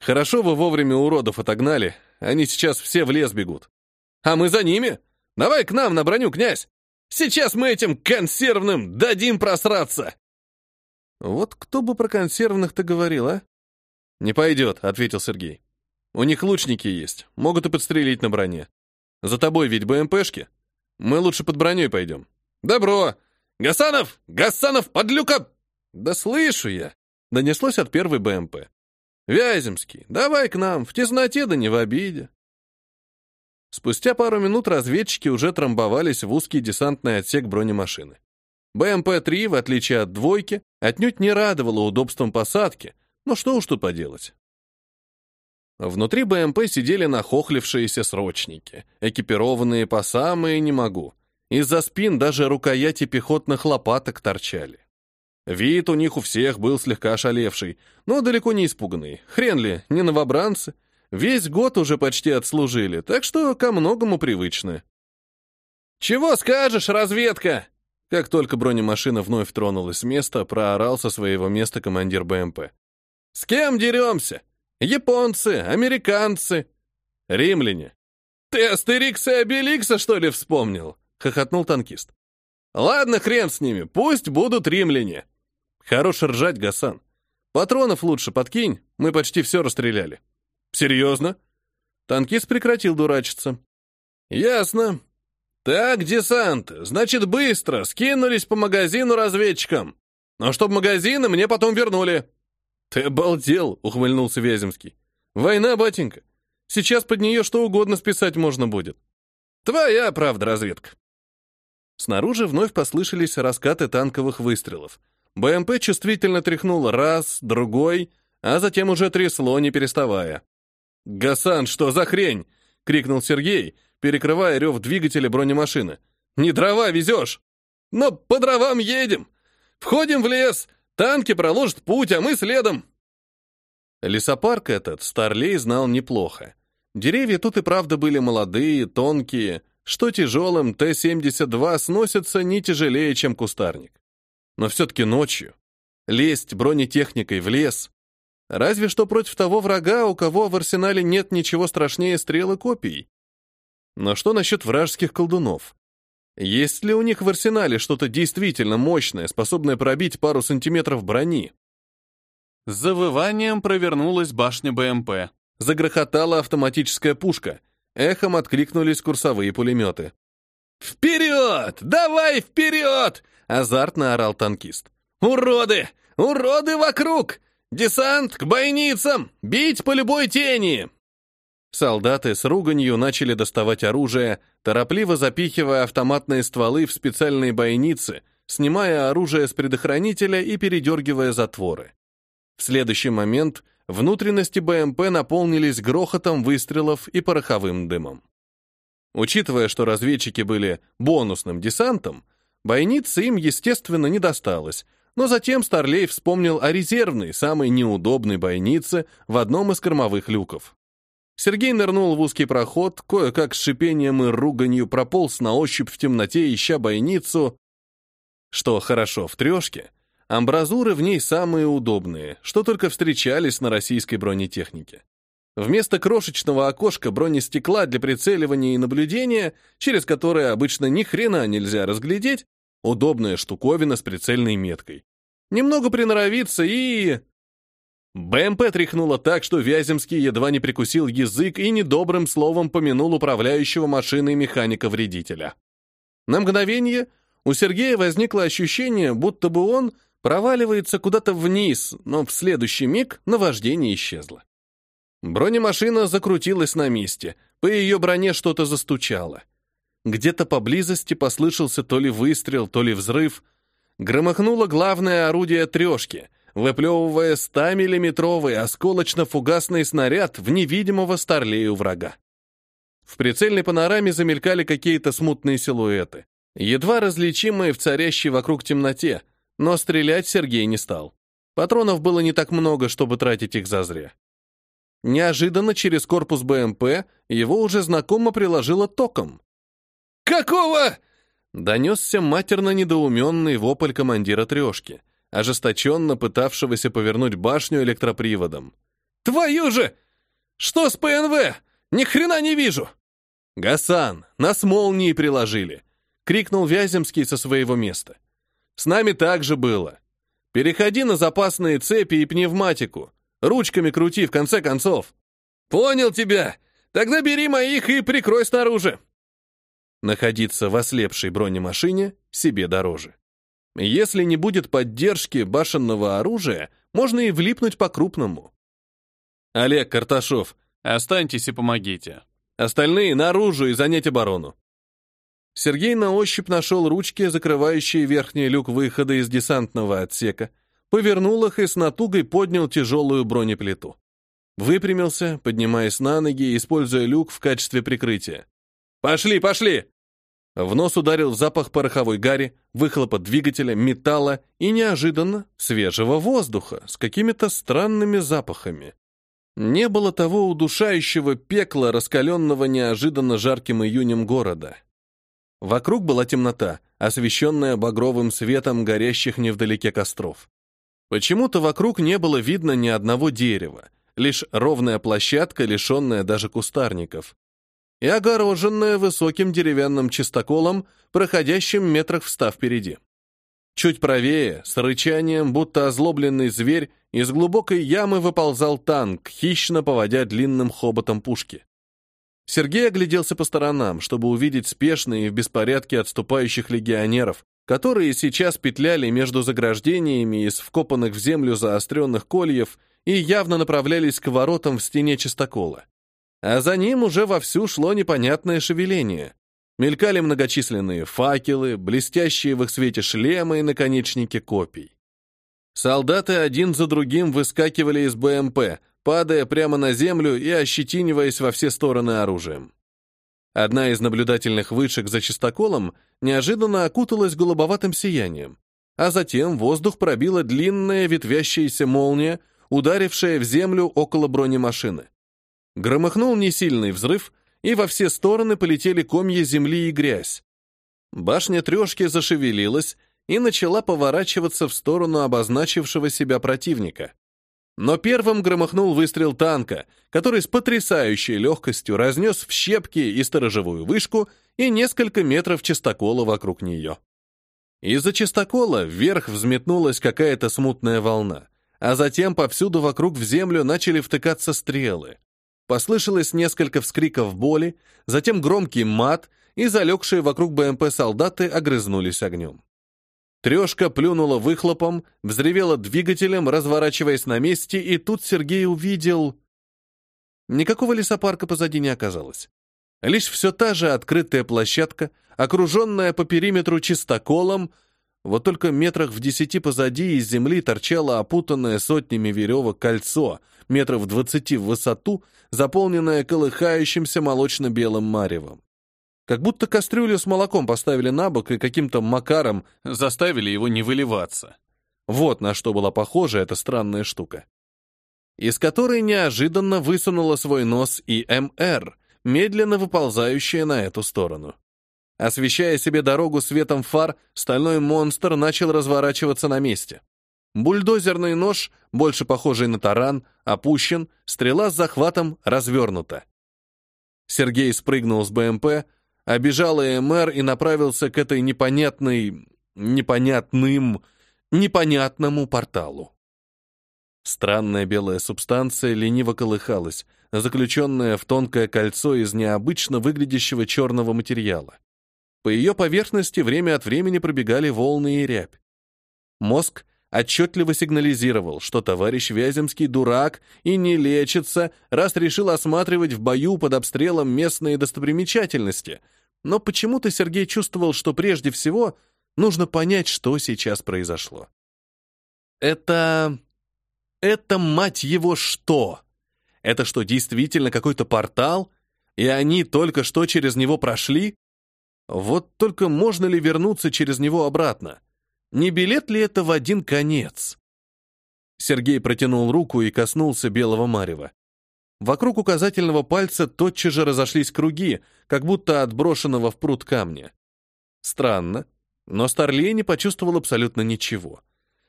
Хорошо вы вовремя уродов отогнали. Они сейчас все в лес бегут. А мы за ними? Давай к нам на броню, князь. Сейчас мы этим консервным дадим просраться!» Вот кто бы про консервных-то говорил, а? «Не пойдет», — ответил Сергей. «У них лучники есть, могут и подстрелить на броне. За тобой ведь БМПшки. Мы лучше под броней пойдем». «Добро! Гасанов! Гасанов, подлюка!» «Да слышу я!» — донеслось от первой БМП. «Вяземский, давай к нам, в тесноте да не в обиде». Спустя пару минут разведчики уже трамбовались в узкий десантный отсек бронемашины. БМП-3, в отличие от «двойки», отнюдь не радовала удобством посадки, но что уж тут поделать. Внутри БМП сидели нахохлившиеся срочники, экипированные по самые не могу. Из-за спин даже рукояти пехотных лопаток торчали. Вид у них у всех был слегка ошалевший, но далеко не испуганный. Хрен ли, не новобранцы. Весь год уже почти отслужили, так что ко многому привычны. «Чего скажешь, разведка?» Как только бронемашина вновь тронулась с места, проорал со своего места командир БМП. «С кем деремся? Японцы, американцы, римляне. Ты Астерикса и Обеликса, что ли, вспомнил?» — хохотнул танкист. «Ладно, хрен с ними, пусть будут римляне». «Хорош ржать, Гасан. Патронов лучше подкинь, мы почти все расстреляли». «Серьезно?» Танкист прекратил дурачиться. «Ясно. «Так, десант, значит, быстро, скинулись по магазину разведчикам. Но чтоб магазины мне потом вернули». «Ты обалдел», — ухмыльнулся Вяземский. «Война, батенька. Сейчас под нее что угодно списать можно будет». «Твоя правда, разведка». Снаружи вновь послышались раскаты танковых выстрелов. БМП чувствительно тряхнул раз, другой, а затем уже трясло, не переставая. «Гасан, что за хрень?» — крикнул Сергей, перекрывая рев двигателя бронемашины. «Не дрова везешь! Но по дровам едем! Входим в лес, танки проложат путь, а мы следом!» Лесопарк этот Старлей знал неплохо. Деревья тут и правда были молодые, тонкие, что тяжелым Т-72 сносятся не тяжелее, чем кустарник. Но все-таки ночью. Лезть бронетехникой в лес. Разве что против того врага, у кого в арсенале нет ничего страшнее стрелы копий. Но что насчет вражеских колдунов? Есть ли у них в арсенале что-то действительно мощное, способное пробить пару сантиметров брони? С завыванием провернулась башня БМП. Загрохотала автоматическая пушка. Эхом откликнулись курсовые пулеметы. «Вперед! Давай вперед!» — азартно орал танкист. «Уроды! Уроды вокруг! Десант к бойницам! Бить по любой тени!» Солдаты с руганью начали доставать оружие, торопливо запихивая автоматные стволы в специальные бойницы, снимая оружие с предохранителя и передергивая затворы. В следующий момент внутренности БМП наполнились грохотом выстрелов и пороховым дымом. Учитывая, что разведчики были бонусным десантом, бойницы им, естественно, не досталось, но затем Старлей вспомнил о резервной, самой неудобной бойнице в одном из кормовых люков. Сергей нырнул в узкий проход, кое-как с шипением и руганью прополз на ощупь в темноте, ища бойницу. Что хорошо в трешке, амбразуры в ней самые удобные, что только встречались на российской бронетехнике. Вместо крошечного окошка бронестекла для прицеливания и наблюдения, через которое обычно ни хрена нельзя разглядеть, удобная штуковина с прицельной меткой. Немного приноровиться и... БМП тряхнуло так, что Вяземский едва не прикусил язык и недобрым словом помянул управляющего машиной механика-вредителя. На мгновение у Сергея возникло ощущение, будто бы он проваливается куда-то вниз, но в следующий миг наваждение исчезло. Бронемашина закрутилась на месте, по ее броне что-то застучало. Где-то поблизости послышался то ли выстрел, то ли взрыв. Громыхнуло главное орудие трешки, выплевывая 100-миллиметровый осколочно-фугасный снаряд в невидимого старлею врага. В прицельной панораме замелькали какие-то смутные силуэты, едва различимые в царящей вокруг темноте, но стрелять Сергей не стал. Патронов было не так много, чтобы тратить их зазря. Неожиданно через корпус БМП его уже знакомо приложило током. «Какого?» — донесся матерно недоуменный вопль командира трешки, ожесточенно пытавшегося повернуть башню электроприводом. «Твою же! Что с ПНВ? Ни хрена не вижу!» «Гасан, нас молнии приложили!» — крикнул Вяземский со своего места. «С нами так же было. Переходи на запасные цепи и пневматику. Ручками крути, в конце концов. Понял тебя. Тогда бери моих и прикрой снаружи. Находиться в ослепшей бронемашине себе дороже. Если не будет поддержки башенного оружия, можно и влипнуть по-крупному. Олег Карташов, останьтесь и помогите. Остальные наружу и занять оборону. Сергей на ощупь нашел ручки, закрывающие верхний люк выхода из десантного отсека, повернул их и с натугой поднял тяжелую бронеплиту. Выпрямился, поднимаясь на ноги, используя люк в качестве прикрытия. «Пошли, пошли!» В нос ударил запах пороховой гари, выхлопа двигателя, металла и неожиданно свежего воздуха с какими-то странными запахами. Не было того удушающего пекла, раскаленного неожиданно жарким июнем города. Вокруг была темнота, освещенная багровым светом горящих невдалеке костров. Почему-то вокруг не было видно ни одного дерева, лишь ровная площадка, лишенная даже кустарников, и огороженная высоким деревянным чистоколом, проходящим метрах в ста впереди. Чуть правее, с рычанием, будто озлобленный зверь, из глубокой ямы выползал танк, хищно поводя длинным хоботом пушки. Сергей огляделся по сторонам, чтобы увидеть спешные и в беспорядке отступающих легионеров, которые сейчас петляли между заграждениями из вкопанных в землю заостренных кольев и явно направлялись к воротам в стене чистокола. А за ним уже вовсю шло непонятное шевеление. Мелькали многочисленные факелы, блестящие в их свете шлемы и наконечники копий. Солдаты один за другим выскакивали из БМП, падая прямо на землю и ощетиниваясь во все стороны оружием. Одна из наблюдательных вышек за чистоколом неожиданно окуталась голубоватым сиянием, а затем воздух пробила длинная ветвящаяся молния, ударившая в землю около бронемашины. Громыхнул несильный взрыв, и во все стороны полетели комья земли и грязь. Башня трешки зашевелилась и начала поворачиваться в сторону обозначившего себя противника. Но первым громыхнул выстрел танка, который с потрясающей легкостью разнес в щепки и сторожевую вышку и несколько метров чистокола вокруг нее. Из-за чистокола вверх взметнулась какая-то смутная волна, а затем повсюду вокруг в землю начали втыкаться стрелы. Послышалось несколько вскриков боли, затем громкий мат, и залегшие вокруг БМП солдаты огрызнулись огнем. Трешка плюнула выхлопом, взревела двигателем, разворачиваясь на месте, и тут Сергей увидел... Никакого лесопарка позади не оказалось. Лишь все та же открытая площадка, окруженная по периметру чистоколом, вот только метрах в десяти позади из земли торчало опутанное сотнями веревок кольцо, метров двадцати в высоту, заполненное колыхающимся молочно-белым маревом. Как будто кастрюлю с молоком поставили на бок и каким-то макаром заставили его не выливаться. Вот на что была похожа эта странная штука. Из которой неожиданно высунула свой нос и МР, медленно выползающая на эту сторону. Освещая себе дорогу светом фар, стальной монстр начал разворачиваться на месте. Бульдозерный нож, больше похожий на таран, опущен, стрела с захватом развернута. Сергей спрыгнул с БМП, обежал ЭМР и направился к этой непонятной... непонятным... непонятному порталу. Странная белая субстанция лениво колыхалась, заключенная в тонкое кольцо из необычно выглядящего черного материала. По ее поверхности время от времени пробегали волны и рябь. Мозг отчетливо сигнализировал, что товарищ Вяземский дурак и не лечится, раз решил осматривать в бою под обстрелом местные достопримечательности. Но почему-то Сергей чувствовал, что прежде всего нужно понять, что сейчас произошло. Это... это, мать его, что? Это что, действительно какой-то портал? И они только что через него прошли? Вот только можно ли вернуться через него обратно? Не билет ли это в один конец? Сергей протянул руку и коснулся белого марева. Вокруг указательного пальца тотчас же разошлись круги, как будто отброшенного в пруд камня. Странно, но Старлей не почувствовал абсолютно ничего.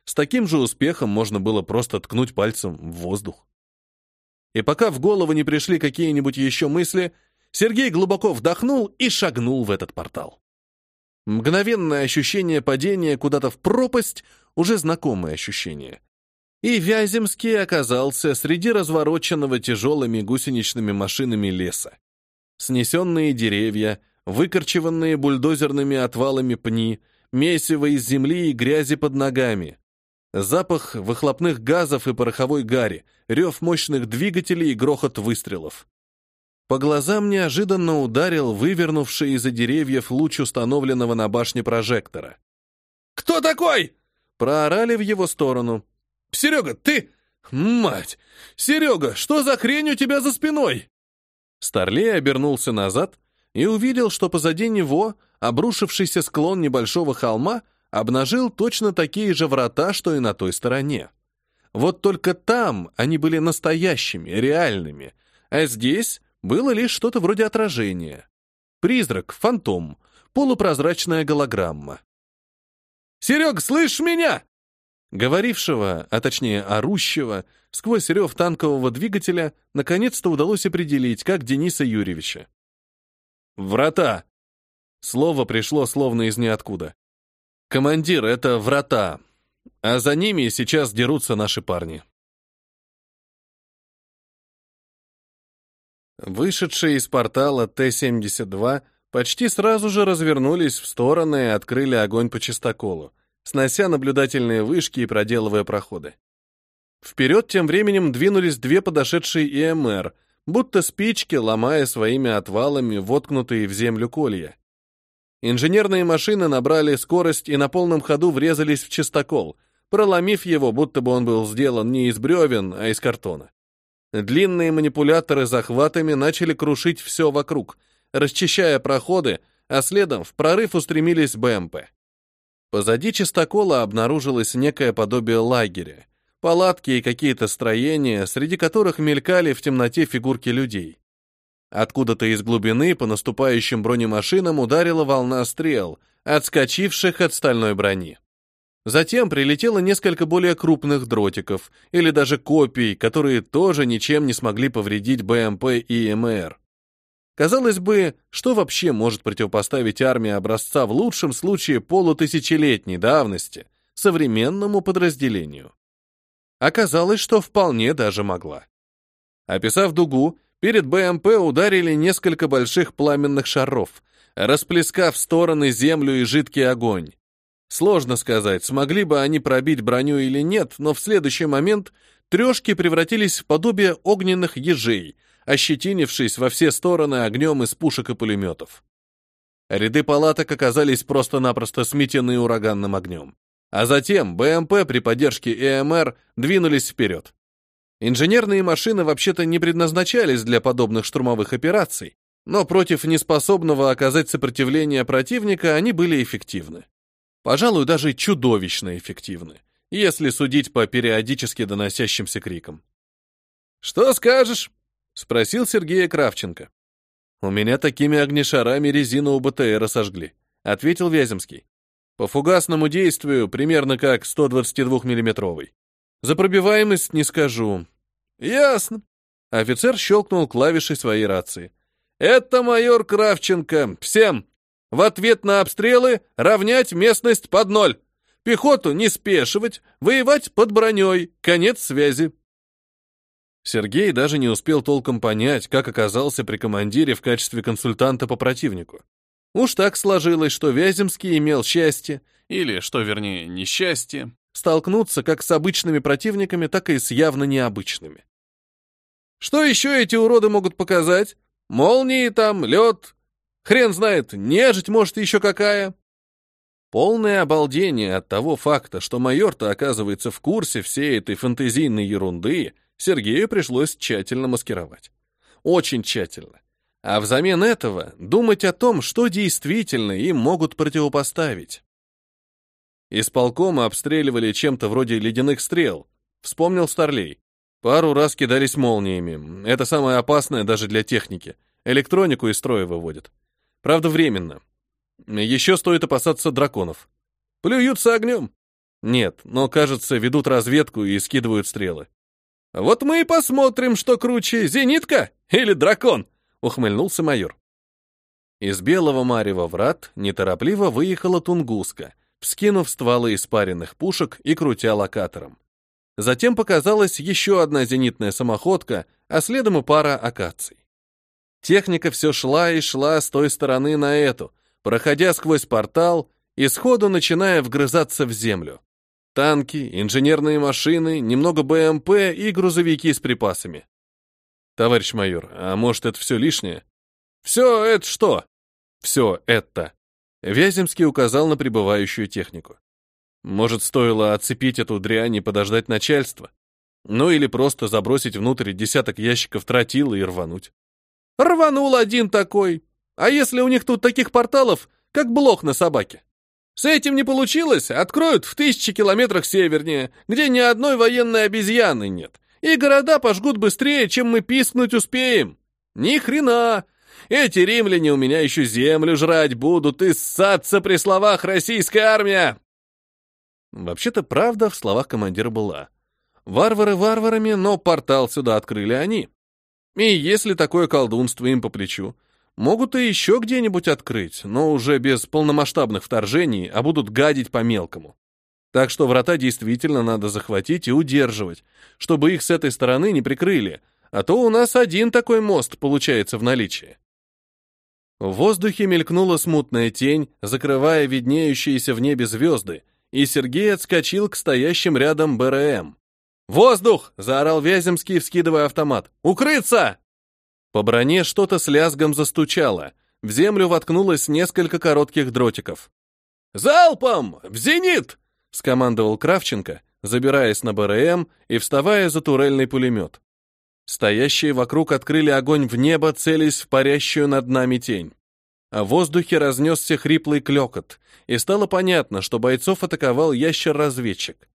С таким же успехом можно было просто ткнуть пальцем в воздух. И пока в голову не пришли какие-нибудь еще мысли, Сергей глубоко вдохнул и шагнул в этот портал. Мгновенное ощущение падения куда-то в пропасть, уже знакомое ощущение. И Вяземский оказался среди развороченного тяжелыми гусеничными машинами леса. Снесенные деревья, выкорчеванные бульдозерными отвалами пни, месиво из земли и грязи под ногами. Запах выхлопных газов и пороховой гари, рев мощных двигателей и грохот выстрелов. По глазам неожиданно ударил вывернувший из-за деревьев луч установленного на башне прожектора. «Кто такой?» Проорали в его сторону. «Серега, ты... Мать! Серега, что за хрень у тебя за спиной?» Старлей обернулся назад и увидел, что позади него обрушившийся склон небольшого холма обнажил точно такие же врата, что и на той стороне. Вот только там они были настоящими, реальными, а здесь было лишь что-то вроде отражения. Призрак, фантом, полупрозрачная голограмма. «Серег, слышишь меня?» Говорившего, а точнее орущего, сквозь рев танкового двигателя, наконец-то удалось определить, как Дениса Юрьевича. «Врата!» Слово пришло словно из ниоткуда. «Командир, это врата, а за ними сейчас дерутся наши парни». Вышедшие из портала Т-72 почти сразу же развернулись в стороны и открыли огонь по чистоколу, снося наблюдательные вышки и проделывая проходы. Вперед тем временем двинулись две подошедшие ИМР, будто спички, ломая своими отвалами воткнутые в землю колья. Инженерные машины набрали скорость и на полном ходу врезались в чистокол, проломив его, будто бы он был сделан не из бревен, а из картона. Длинные манипуляторы захватами начали крушить все вокруг, расчищая проходы, а следом в прорыв устремились БМП. Позади чистокола обнаружилось некое подобие лагеря, палатки и какие-то строения, среди которых мелькали в темноте фигурки людей. Откуда-то из глубины по наступающим бронемашинам ударила волна стрел, отскочивших от стальной брони. Затем прилетело несколько более крупных дротиков, или даже копий, которые тоже ничем не смогли повредить БМП и МР. Казалось бы, что вообще может противопоставить армия образца в лучшем случае полутысячелетней давности современному подразделению? Оказалось, что вполне даже могла. Описав дугу, перед БМП ударили несколько больших пламенных шаров, расплескав в стороны землю и жидкий огонь. Сложно сказать, смогли бы они пробить броню или нет, но в следующий момент трешки превратились в подобие огненных ежей, ощетинившись во все стороны огнем из пушек и пулеметов. Ряды палаток оказались просто-напросто сметены ураганным огнем. А затем БМП при поддержке ЭМР двинулись вперед. Инженерные машины вообще-то не предназначались для подобных штурмовых операций, но против неспособного оказать сопротивление противника они были эффективны. Пожалуй, даже чудовищно эффективны, если судить по периодически доносящимся крикам. «Что скажешь?» — спросил Сергея Кравченко. «У меня такими огнешарами резину у БТРа сожгли», — ответил Вяземский. По фугасному действию примерно как 122-миллиметровый. За пробиваемость не скажу. Ясно. Офицер щелкнул клавишей своей рации. Это майор Кравченко. Всем. В ответ на обстрелы равнять местность под ноль. Пехоту не спешивать, воевать под броней. Конец связи. Сергей даже не успел толком понять, как оказался при командире в качестве консультанта по противнику. Уж так сложилось, что Вяземский имел счастье, или, что вернее, несчастье, столкнуться как с обычными противниками, так и с явно необычными. Что еще эти уроды могут показать? Молнии там, лед, хрен знает, нежить может еще какая. Полное обалдение от того факта, что майор-то оказывается в курсе всей этой фантазийной ерунды, Сергею пришлось тщательно маскировать. Очень тщательно а взамен этого думать о том, что действительно им могут противопоставить. Исполкома обстреливали чем-то вроде ледяных стрел, вспомнил Старлей. Пару раз кидались молниями. Это самое опасное даже для техники. Электронику из строя выводят. Правда, временно. Еще стоит опасаться драконов. Плюются огнем? Нет, но, кажется, ведут разведку и скидывают стрелы. Вот мы и посмотрим, что круче, зенитка или дракон ухмыльнулся майор. Из белого марева врат неторопливо выехала Тунгуска, вскинув стволы испаренных пушек и крутя локатором. Затем показалась еще одна зенитная самоходка, а следом и пара акаций. Техника все шла и шла с той стороны на эту, проходя сквозь портал и сходу начиная вгрызаться в землю. Танки, инженерные машины, немного БМП и грузовики с припасами. Товарищ майор, а может, это все лишнее? Все это что? Все это. Вяземский указал на прибывающую технику. Может, стоило отцепить эту дрянь и подождать начальства? Ну или просто забросить внутрь десяток ящиков тротила и рвануть. Рванул один такой. А если у них тут таких порталов, как блох на собаке? С этим не получилось, откроют в тысячи километрах севернее, где ни одной военной обезьяны нет и города пожгут быстрее, чем мы пискнуть успеем. Ни хрена! Эти римляне у меня еще землю жрать будут и ссаться при словах «российская армия». Вообще-то правда в словах командира была. Варвары варварами, но портал сюда открыли они. И если такое колдунство им по плечу, могут и еще где-нибудь открыть, но уже без полномасштабных вторжений, а будут гадить по-мелкому. Так что врата действительно надо захватить и удерживать, чтобы их с этой стороны не прикрыли, а то у нас один такой мост получается в наличии. В воздухе мелькнула смутная тень, закрывая виднеющиеся в небе звезды, и Сергей отскочил к стоящим рядом БРМ. «Воздух!» — заорал Вяземский, вскидывая автомат. «Укрыться!» По броне что-то с лязгом застучало. В землю воткнулось несколько коротких дротиков. «Залпом! В зенит!» — скомандовал Кравченко, забираясь на БРМ и вставая за турельный пулемет. Стоящие вокруг открыли огонь в небо, целясь в парящую над нами тень. А в воздухе разнесся хриплый клекот, и стало понятно, что бойцов атаковал ящер-разведчик.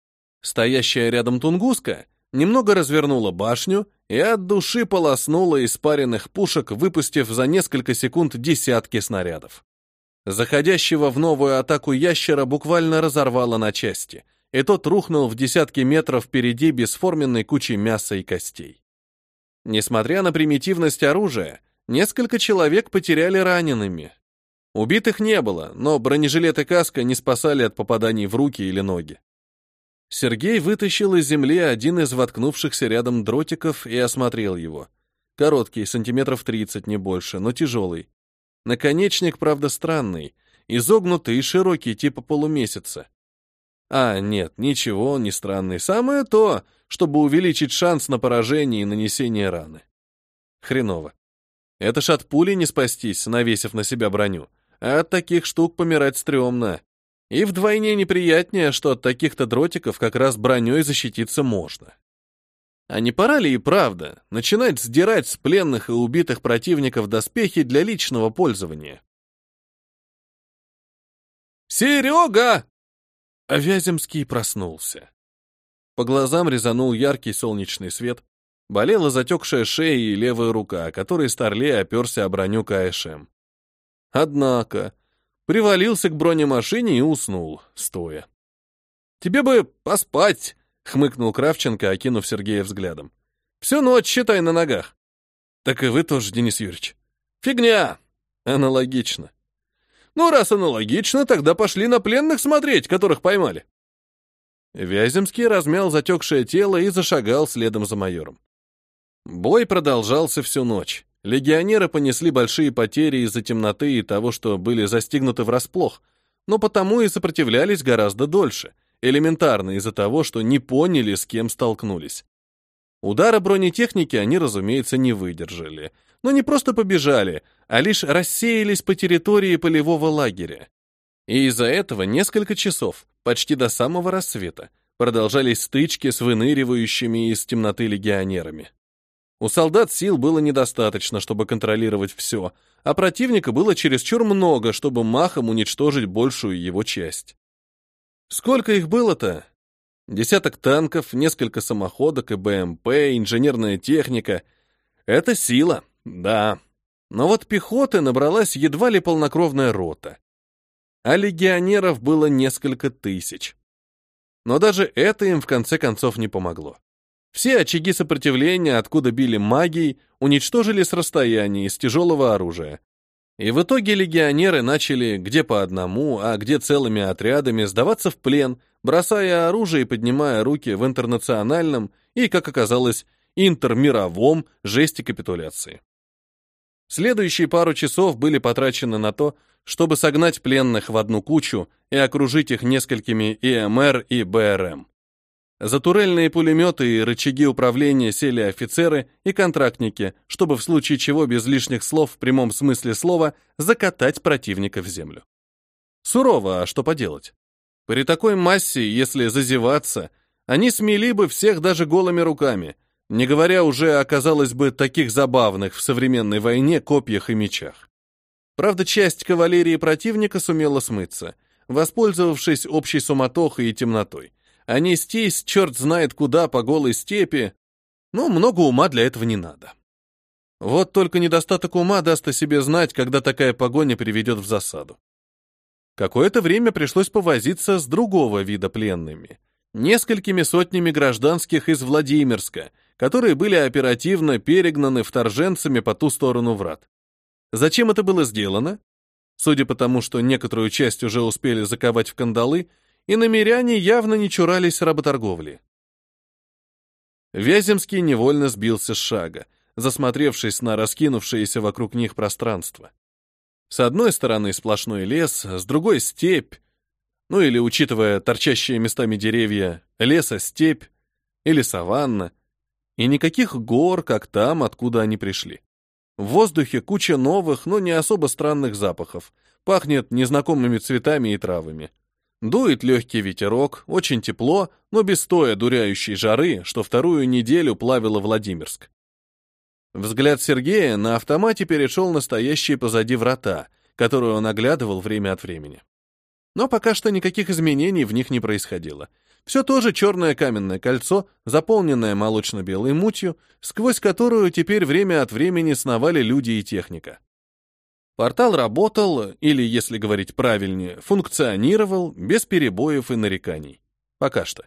Стоящая рядом Тунгуска немного развернула башню и от души полоснула испаренных пушек, выпустив за несколько секунд десятки снарядов. Заходящего в новую атаку ящера буквально разорвало на части, и тот рухнул в десятки метров впереди бесформенной кучей мяса и костей. Несмотря на примитивность оружия, несколько человек потеряли ранеными. Убитых не было, но бронежилет и каска не спасали от попаданий в руки или ноги. Сергей вытащил из земли один из воткнувшихся рядом дротиков и осмотрел его. Короткий, сантиметров 30, не больше, но тяжелый. Наконечник, правда, странный, изогнутый и широкий, типа полумесяца. А, нет, ничего он не странный. Самое то, чтобы увеличить шанс на поражение и нанесение раны. Хреново. Это ж от пули не спастись, навесив на себя броню. А от таких штук помирать стрёмно. И вдвойне неприятнее, что от таких-то дротиков как раз броней защититься можно. А не пора ли и правда начинать сдирать с пленных и убитых противников доспехи для личного пользования? «Серега!» А Вяземский проснулся. По глазам резанул яркий солнечный свет. Болела затекшая шея и левая рука, которой Старлей оперся о броню КШМ. Однако, привалился к бронемашине и уснул, стоя. «Тебе бы поспать!» — хмыкнул Кравченко, окинув Сергея взглядом. «Всю ночь считай на ногах». «Так и вы тоже, Денис Юрьевич». «Фигня!» «Аналогично». «Ну, раз аналогично, тогда пошли на пленных смотреть, которых поймали». Вяземский размял затекшее тело и зашагал следом за майором. Бой продолжался всю ночь. Легионеры понесли большие потери из-за темноты и того, что были застигнуты врасплох, но потому и сопротивлялись гораздо дольше, элементарно из-за того, что не поняли, с кем столкнулись. Удара бронетехники они, разумеется, не выдержали, но не просто побежали, а лишь рассеялись по территории полевого лагеря. И из-за этого несколько часов, почти до самого рассвета, продолжались стычки с выныривающими из темноты легионерами. У солдат сил было недостаточно, чтобы контролировать все, а противника было чересчур много, чтобы махом уничтожить большую его часть. Сколько их было-то? Десяток танков, несколько самоходок и БМП, инженерная техника. Это сила, да. Но вот пехоты набралась едва ли полнокровная рота а легионеров было несколько тысяч. Но даже это им в конце концов не помогло. Все очаги сопротивления, откуда били магией, уничтожили с расстояния из тяжелого оружия. И в итоге легионеры начали где по одному, а где целыми отрядами сдаваться в плен, бросая оружие и поднимая руки в интернациональном и, как оказалось, интермировом жесте капитуляции. Следующие пару часов были потрачены на то, чтобы согнать пленных в одну кучу и окружить их несколькими ИМР и БРМ. За турельные пулеметы и рычаги управления сели офицеры и контрактники, чтобы в случае чего без лишних слов в прямом смысле слова закатать противника в землю. Сурово, а что поделать? При такой массе, если зазеваться, они смели бы всех даже голыми руками, не говоря уже о, казалось бы, таких забавных в современной войне копьях и мечах. Правда, часть кавалерии противника сумела смыться, воспользовавшись общей суматохой и темнотой. А нестись черт знает куда по голой степи, ну, много ума для этого не надо. Вот только недостаток ума даст о себе знать, когда такая погоня приведет в засаду. Какое-то время пришлось повозиться с другого вида пленными. Несколькими сотнями гражданских из Владимирска, которые были оперативно перегнаны вторженцами по ту сторону врат. Зачем это было сделано? Судя по тому, что некоторую часть уже успели заковать в кандалы, и намеряне явно не чурались работорговли. Вяземский невольно сбился с шага, засмотревшись на раскинувшееся вокруг них пространство. С одной стороны сплошной лес, с другой — степь, ну или, учитывая торчащие местами деревья, леса-степь или саванна, и никаких гор, как там, откуда они пришли. В воздухе куча новых, но не особо странных запахов. Пахнет незнакомыми цветами и травами. Дует легкий ветерок, очень тепло, но без той одуряющей жары, что вторую неделю плавило Владимирск. Взгляд Сергея на автомате перешел настоящие позади врата, которые он оглядывал время от времени. Но пока что никаких изменений в них не происходило — все то же черное каменное кольцо, заполненное молочно-белой мутью, сквозь которую теперь время от времени сновали люди и техника. Портал работал, или, если говорить правильнее, функционировал без перебоев и нареканий. Пока что.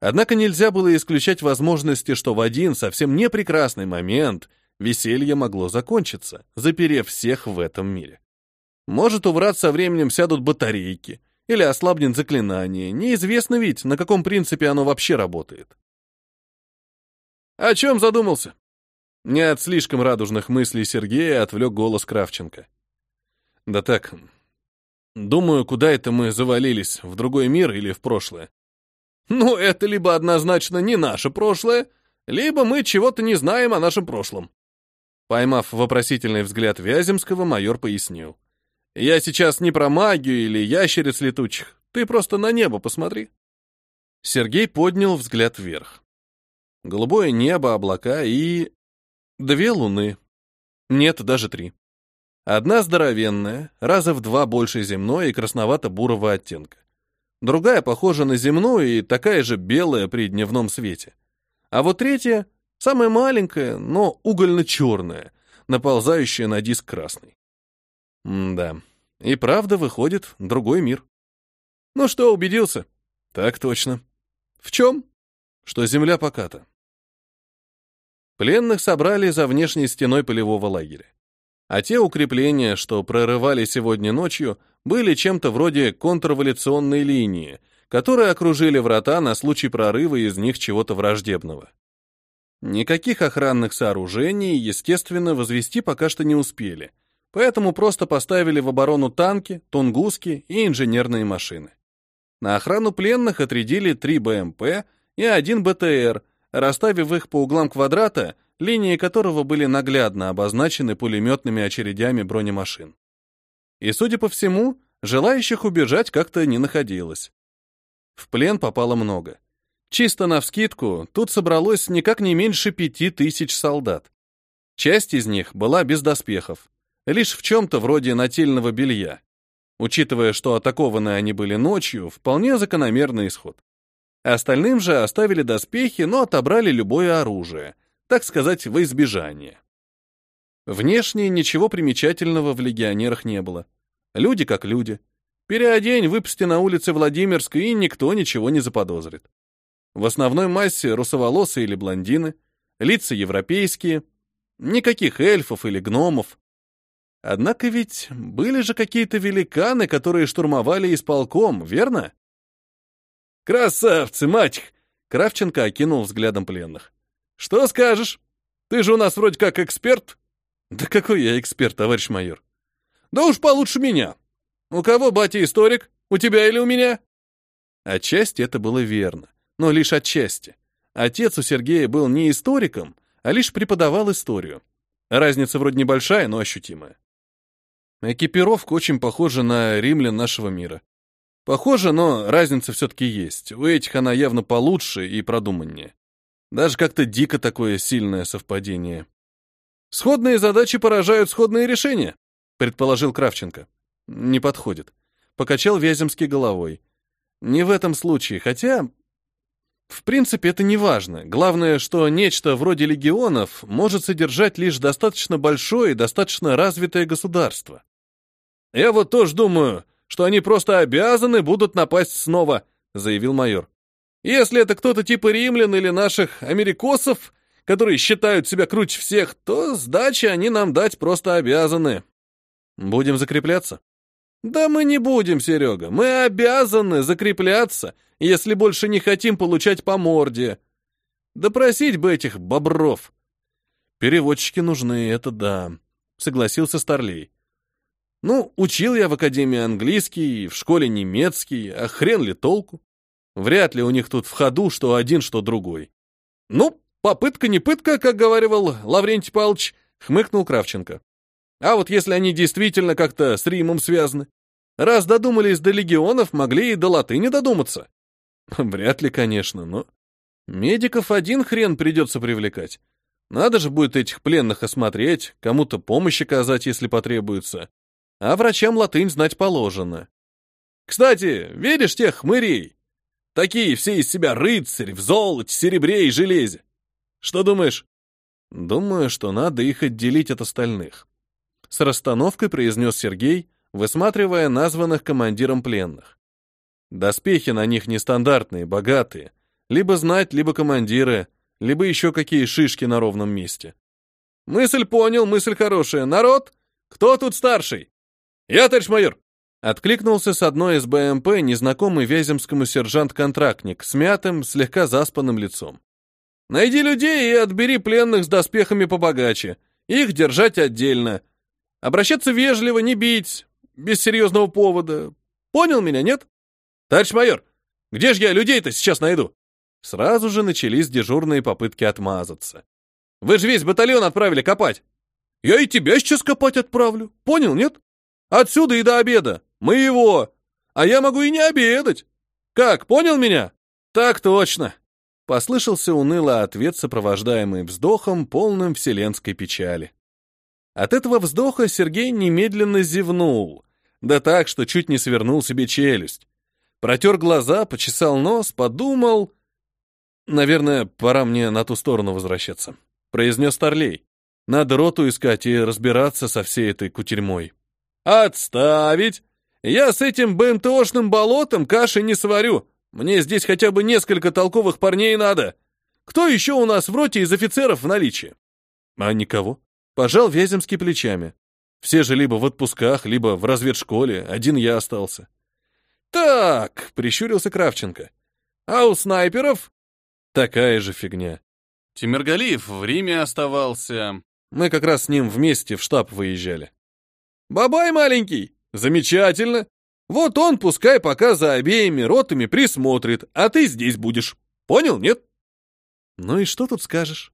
Однако нельзя было исключать возможности, что в один совсем непрекрасный момент веселье могло закончиться, заперев всех в этом мире. Может, у врат со временем сядут батарейки, или ослабнет заклинание. Неизвестно ведь, на каком принципе оно вообще работает. «О чем задумался?» Не от слишком радужных мыслей Сергея отвлек голос Кравченко. «Да так, думаю, куда это мы завалились, в другой мир или в прошлое?» «Ну, это либо однозначно не наше прошлое, либо мы чего-то не знаем о нашем прошлом». Поймав вопросительный взгляд Вяземского, майор пояснил. «Я сейчас не про магию или ящериц летучих. Ты просто на небо посмотри». Сергей поднял взгляд вверх. Голубое небо, облака и... Две луны. Нет, даже три. Одна здоровенная, раза в два больше земной и красновато-бурого оттенка. Другая похожа на земную и такая же белая при дневном свете. А вот третья самая маленькая, но угольно-черная, наползающая на диск красный. Да, и правда выходит другой мир. Ну что, убедился? Так точно. В чем? Что земля поката. Пленных собрали за внешней стеной полевого лагеря. А те укрепления, что прорывали сегодня ночью, были чем-то вроде контрволюционной линии, которые окружили врата на случай прорыва из них чего-то враждебного. Никаких охранных сооружений, естественно, возвести пока что не успели, поэтому просто поставили в оборону танки, тунгуски и инженерные машины. На охрану пленных отрядили три БМП и один БТР, расставив их по углам квадрата линии которого были наглядно обозначены пулеметными очередями бронемашин. И, судя по всему, желающих убежать как-то не находилось. В плен попало много. Чисто навскидку, тут собралось никак не меньше пяти тысяч солдат. Часть из них была без доспехов, лишь в чем-то вроде нательного белья. Учитывая, что атакованы они были ночью, вполне закономерный исход. Остальным же оставили доспехи, но отобрали любое оружие, так сказать, во избежание. Внешне ничего примечательного в легионерах не было. Люди как люди. Переодень, выпусти на улице Владимирской, и никто ничего не заподозрит. В основной массе русоволосые или блондины, лица европейские, никаких эльфов или гномов. Однако ведь были же какие-то великаны, которые штурмовали исполком, верно? «Красавцы, мать Кравченко окинул взглядом пленных. Что скажешь? Ты же у нас вроде как эксперт. Да какой я эксперт, товарищ майор? Да уж получше меня. У кого батя историк? У тебя или у меня? Отчасти это было верно, но лишь отчасти. Отец у Сергея был не историком, а лишь преподавал историю. Разница вроде небольшая, но ощутимая. Экипировка очень похожа на римлян нашего мира. Похожа, но разница все-таки есть. У этих она явно получше и продуманнее. Даже как-то дико такое сильное совпадение. Сходные задачи поражают сходные решения, предположил Кравченко. Не подходит. Покачал Вяземский головой. Не в этом случае, хотя в принципе, это не важно. Главное, что нечто вроде легионов может содержать лишь достаточно большое и достаточно развитое государство. Я вот тоже думаю, что они просто обязаны будут напасть снова, заявил майор. Если это кто-то типа римлян или наших америкосов, которые считают себя круче всех, то сдачи они нам дать просто обязаны. Будем закрепляться? Да мы не будем, Серега. Мы обязаны закрепляться, если больше не хотим получать по морде. Допросить бы этих бобров. Переводчики нужны, это да, согласился Старлей. Ну, учил я в академии английский, в школе немецкий, а хрен ли толку? Вряд ли у них тут в ходу что один, что другой. Ну, попытка не пытка, как говорил Лаврентий Павлович, хмыкнул Кравченко. А вот если они действительно как-то с Римом связаны? Раз додумались до легионов, могли и до латыни додуматься. Вряд ли, конечно, но... Медиков один хрен придется привлекать. Надо же будет этих пленных осмотреть, кому-то помощь оказать, если потребуется. А врачам латынь знать положено. Кстати, видишь тех хмырей? Такие все из себя рыцарь, в золоте, серебре и железе. Что думаешь? Думаю, что надо их отделить от остальных. С расстановкой произнес Сергей, высматривая названных командиром пленных. Доспехи на них нестандартные, богатые. Либо знать, либо командиры, либо еще какие шишки на ровном месте. Мысль понял, мысль хорошая. Народ, кто тут старший? Я, товарищ майор. Откликнулся с одной из БМП незнакомый вяземскому сержант-контрактник с мятым, слегка заспанным лицом. «Найди людей и отбери пленных с доспехами побогаче. Их держать отдельно. Обращаться вежливо, не бить, без серьезного повода. Понял меня, нет? Товарищ майор, где же я людей-то сейчас найду?» Сразу же начались дежурные попытки отмазаться. «Вы же весь батальон отправили копать. Я и тебя сейчас копать отправлю. Понял, нет? Отсюда и до обеда. Мы его. А я могу и не обедать. Как, понял меня? Так точно. Послышался унылый ответ, сопровождаемый вздохом, полным вселенской печали. От этого вздоха Сергей немедленно зевнул, да так, что чуть не свернул себе челюсть. Протер глаза, почесал нос, подумал... «Наверное, пора мне на ту сторону возвращаться», — произнес Торлей. «Надо роту искать и разбираться со всей этой кутерьмой». «Отставить! Я с этим БМТОшным болотом каши не сварю. Мне здесь хотя бы несколько толковых парней надо. Кто еще у нас в роте из офицеров в наличии?» «А никого», Пожал Вяземский плечами. Все же либо в отпусках, либо в разведшколе, один я остался. «Так», — прищурился Кравченко, — «а у снайперов?» «Такая же фигня». Тимиргалиев в Риме оставался. Мы как раз с ним вместе в штаб выезжали. «Бабай маленький! Замечательно! Вот он пускай пока за обеими ротами присмотрит, а ты здесь будешь. Понял, нет?» «Ну и что тут скажешь?»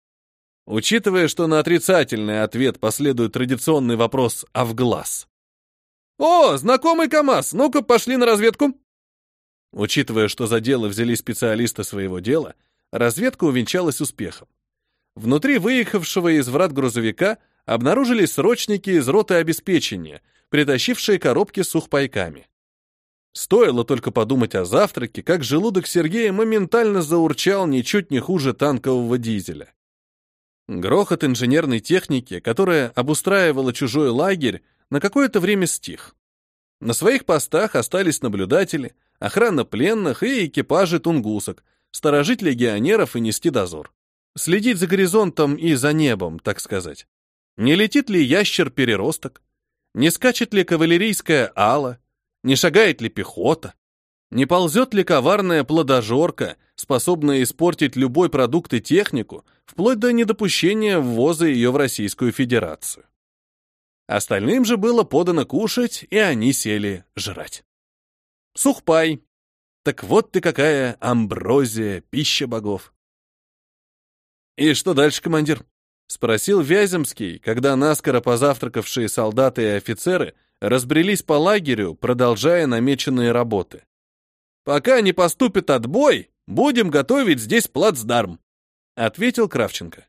Учитывая, что на отрицательный ответ последует традиционный вопрос «а в глаз?» «О, знакомый КамАЗ! Ну-ка, пошли на разведку!» Учитывая, что за дело взяли специалисты своего дела, разведка увенчалась успехом. Внутри выехавшего из врат грузовика обнаружились срочники из роты обеспечения, притащившие коробки с сухпайками. Стоило только подумать о завтраке, как желудок Сергея моментально заурчал ничуть не хуже танкового дизеля. Грохот инженерной техники, которая обустраивала чужой лагерь, на какое-то время стих. На своих постах остались наблюдатели, охрана пленных и экипажи тунгусок, сторожить легионеров и нести дозор. Следить за горизонтом и за небом, так сказать. Не летит ли ящер-переросток? Не скачет ли кавалерийская ала? Не шагает ли пехота? Не ползет ли коварная плодожорка, способная испортить любой продукт и технику, вплоть до недопущения ввоза ее в Российскую Федерацию? Остальным же было подано кушать, и они сели жрать. Сухпай. Так вот ты какая амброзия, пища богов. «И что дальше, командир?» — спросил Вяземский, когда наскоро позавтракавшие солдаты и офицеры разбрелись по лагерю, продолжая намеченные работы. Пока не поступит отбой, будем готовить здесь плацдарм, ответил Кравченко.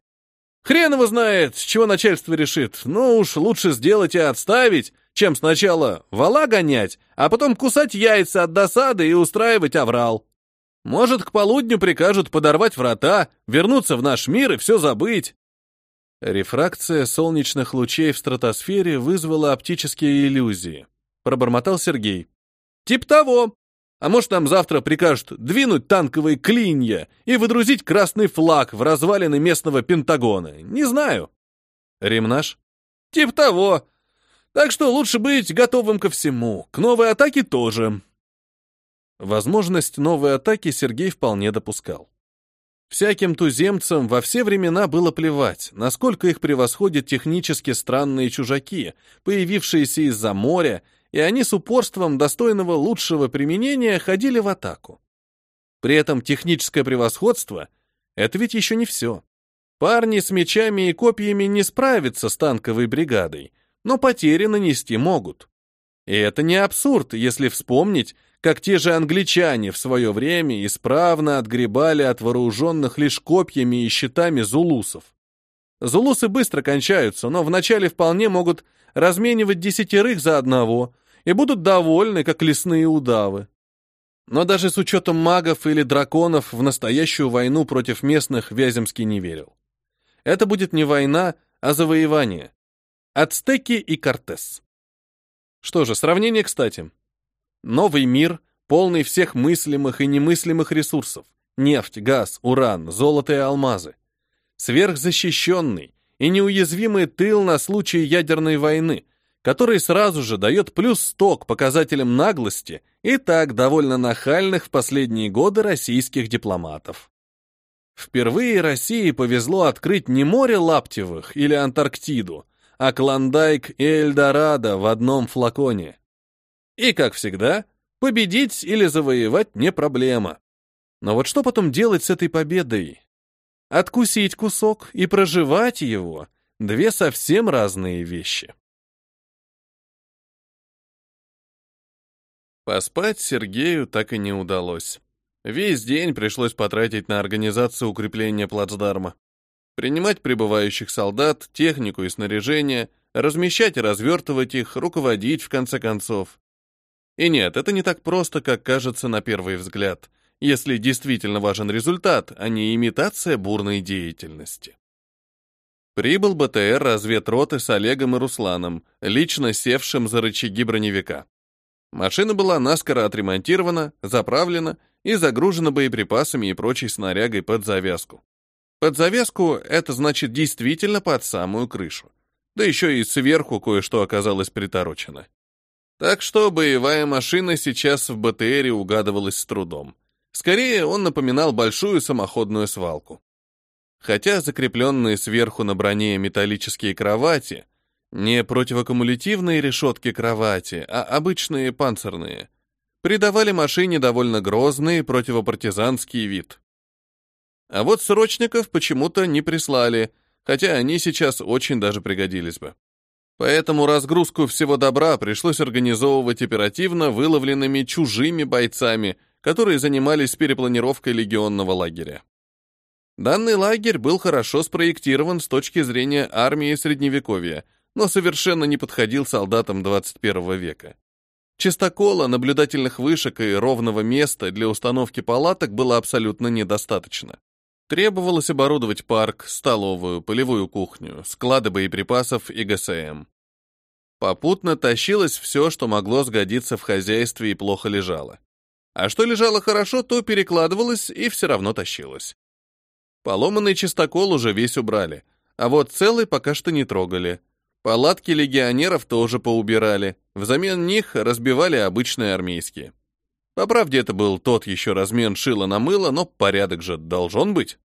Хрен его знает, с чего начальство решит, но уж лучше сделать и отставить, чем сначала вала гонять, а потом кусать яйца от досады и устраивать аврал. Может, к полудню прикажут подорвать врата, вернуться в наш мир и все забыть. Рефракция солнечных лучей в стратосфере вызвала оптические иллюзии. Пробормотал Сергей. Тип того, а может, нам завтра прикажут двинуть танковые клинья и выдрузить красный флаг в развалины местного Пентагона? Не знаю. Ремнаш? Тип того. Так что лучше быть готовым ко всему. К новой атаке тоже. Возможность новой атаки Сергей вполне допускал. Всяким туземцам во все времена было плевать, насколько их превосходят технически странные чужаки, появившиеся из-за моря и они с упорством достойного лучшего применения ходили в атаку. При этом техническое превосходство — это ведь еще не все. Парни с мечами и копьями не справятся с танковой бригадой, но потери нанести могут. И это не абсурд, если вспомнить, как те же англичане в свое время исправно отгребали от вооруженных лишь копьями и щитами зулусов. Зулусы быстро кончаются, но вначале вполне могут разменивать десятерых за одного, и будут довольны, как лесные удавы. Но даже с учетом магов или драконов в настоящую войну против местных Вяземский не верил. Это будет не война, а завоевание. Ацтеки и Кортес. Что же, сравнение кстати. Новый мир, полный всех мыслимых и немыслимых ресурсов. Нефть, газ, уран, золото и алмазы. Сверхзащищенный и неуязвимый тыл на случай ядерной войны, который сразу же дает плюс 100 к показателям наглости и так довольно нахальных в последние годы российских дипломатов. Впервые России повезло открыть не море Лаптевых или Антарктиду, а Клондайк и Эльдорадо в одном флаконе. И, как всегда, победить или завоевать не проблема. Но вот что потом делать с этой победой? Откусить кусок и проживать его — Две совсем разные вещи. Поспать Сергею так и не удалось. Весь день пришлось потратить на организацию укрепления плацдарма. Принимать прибывающих солдат, технику и снаряжение, размещать и развертывать их, руководить в конце концов. И нет, это не так просто, как кажется на первый взгляд, если действительно важен результат, а не имитация бурной деятельности. Прибыл БТР разведроты с Олегом и Русланом, лично севшим за рычаги броневика. Машина была наскоро отремонтирована, заправлена и загружена боеприпасами и прочей снарягой под завязку. Под завязку это значит действительно под самую крышу. Да еще и сверху кое-что оказалось приторочено. Так что боевая машина сейчас в БТРе угадывалась с трудом. Скорее, он напоминал большую самоходную свалку. Хотя закрепленные сверху на броне металлические кровати не противокумулятивные решетки кровати, а обычные панцирные. Придавали машине довольно грозный противопартизанский вид. А вот срочников почему-то не прислали, хотя они сейчас очень даже пригодились бы. Поэтому разгрузку всего добра пришлось организовывать оперативно выловленными чужими бойцами, которые занимались перепланировкой легионного лагеря. Данный лагерь был хорошо спроектирован с точки зрения армии Средневековья — но совершенно не подходил солдатам 21 века. Чистокола, наблюдательных вышек и ровного места для установки палаток было абсолютно недостаточно. Требовалось оборудовать парк, столовую, полевую кухню, склады боеприпасов и ГСМ. Попутно тащилось все, что могло сгодиться в хозяйстве и плохо лежало. А что лежало хорошо, то перекладывалось и все равно тащилось. Поломанный чистокол уже весь убрали, а вот целый пока что не трогали. Палатки легионеров тоже поубирали. Взамен них разбивали обычные армейские. По правде, это был тот еще размен шила на мыло, но порядок же должен быть.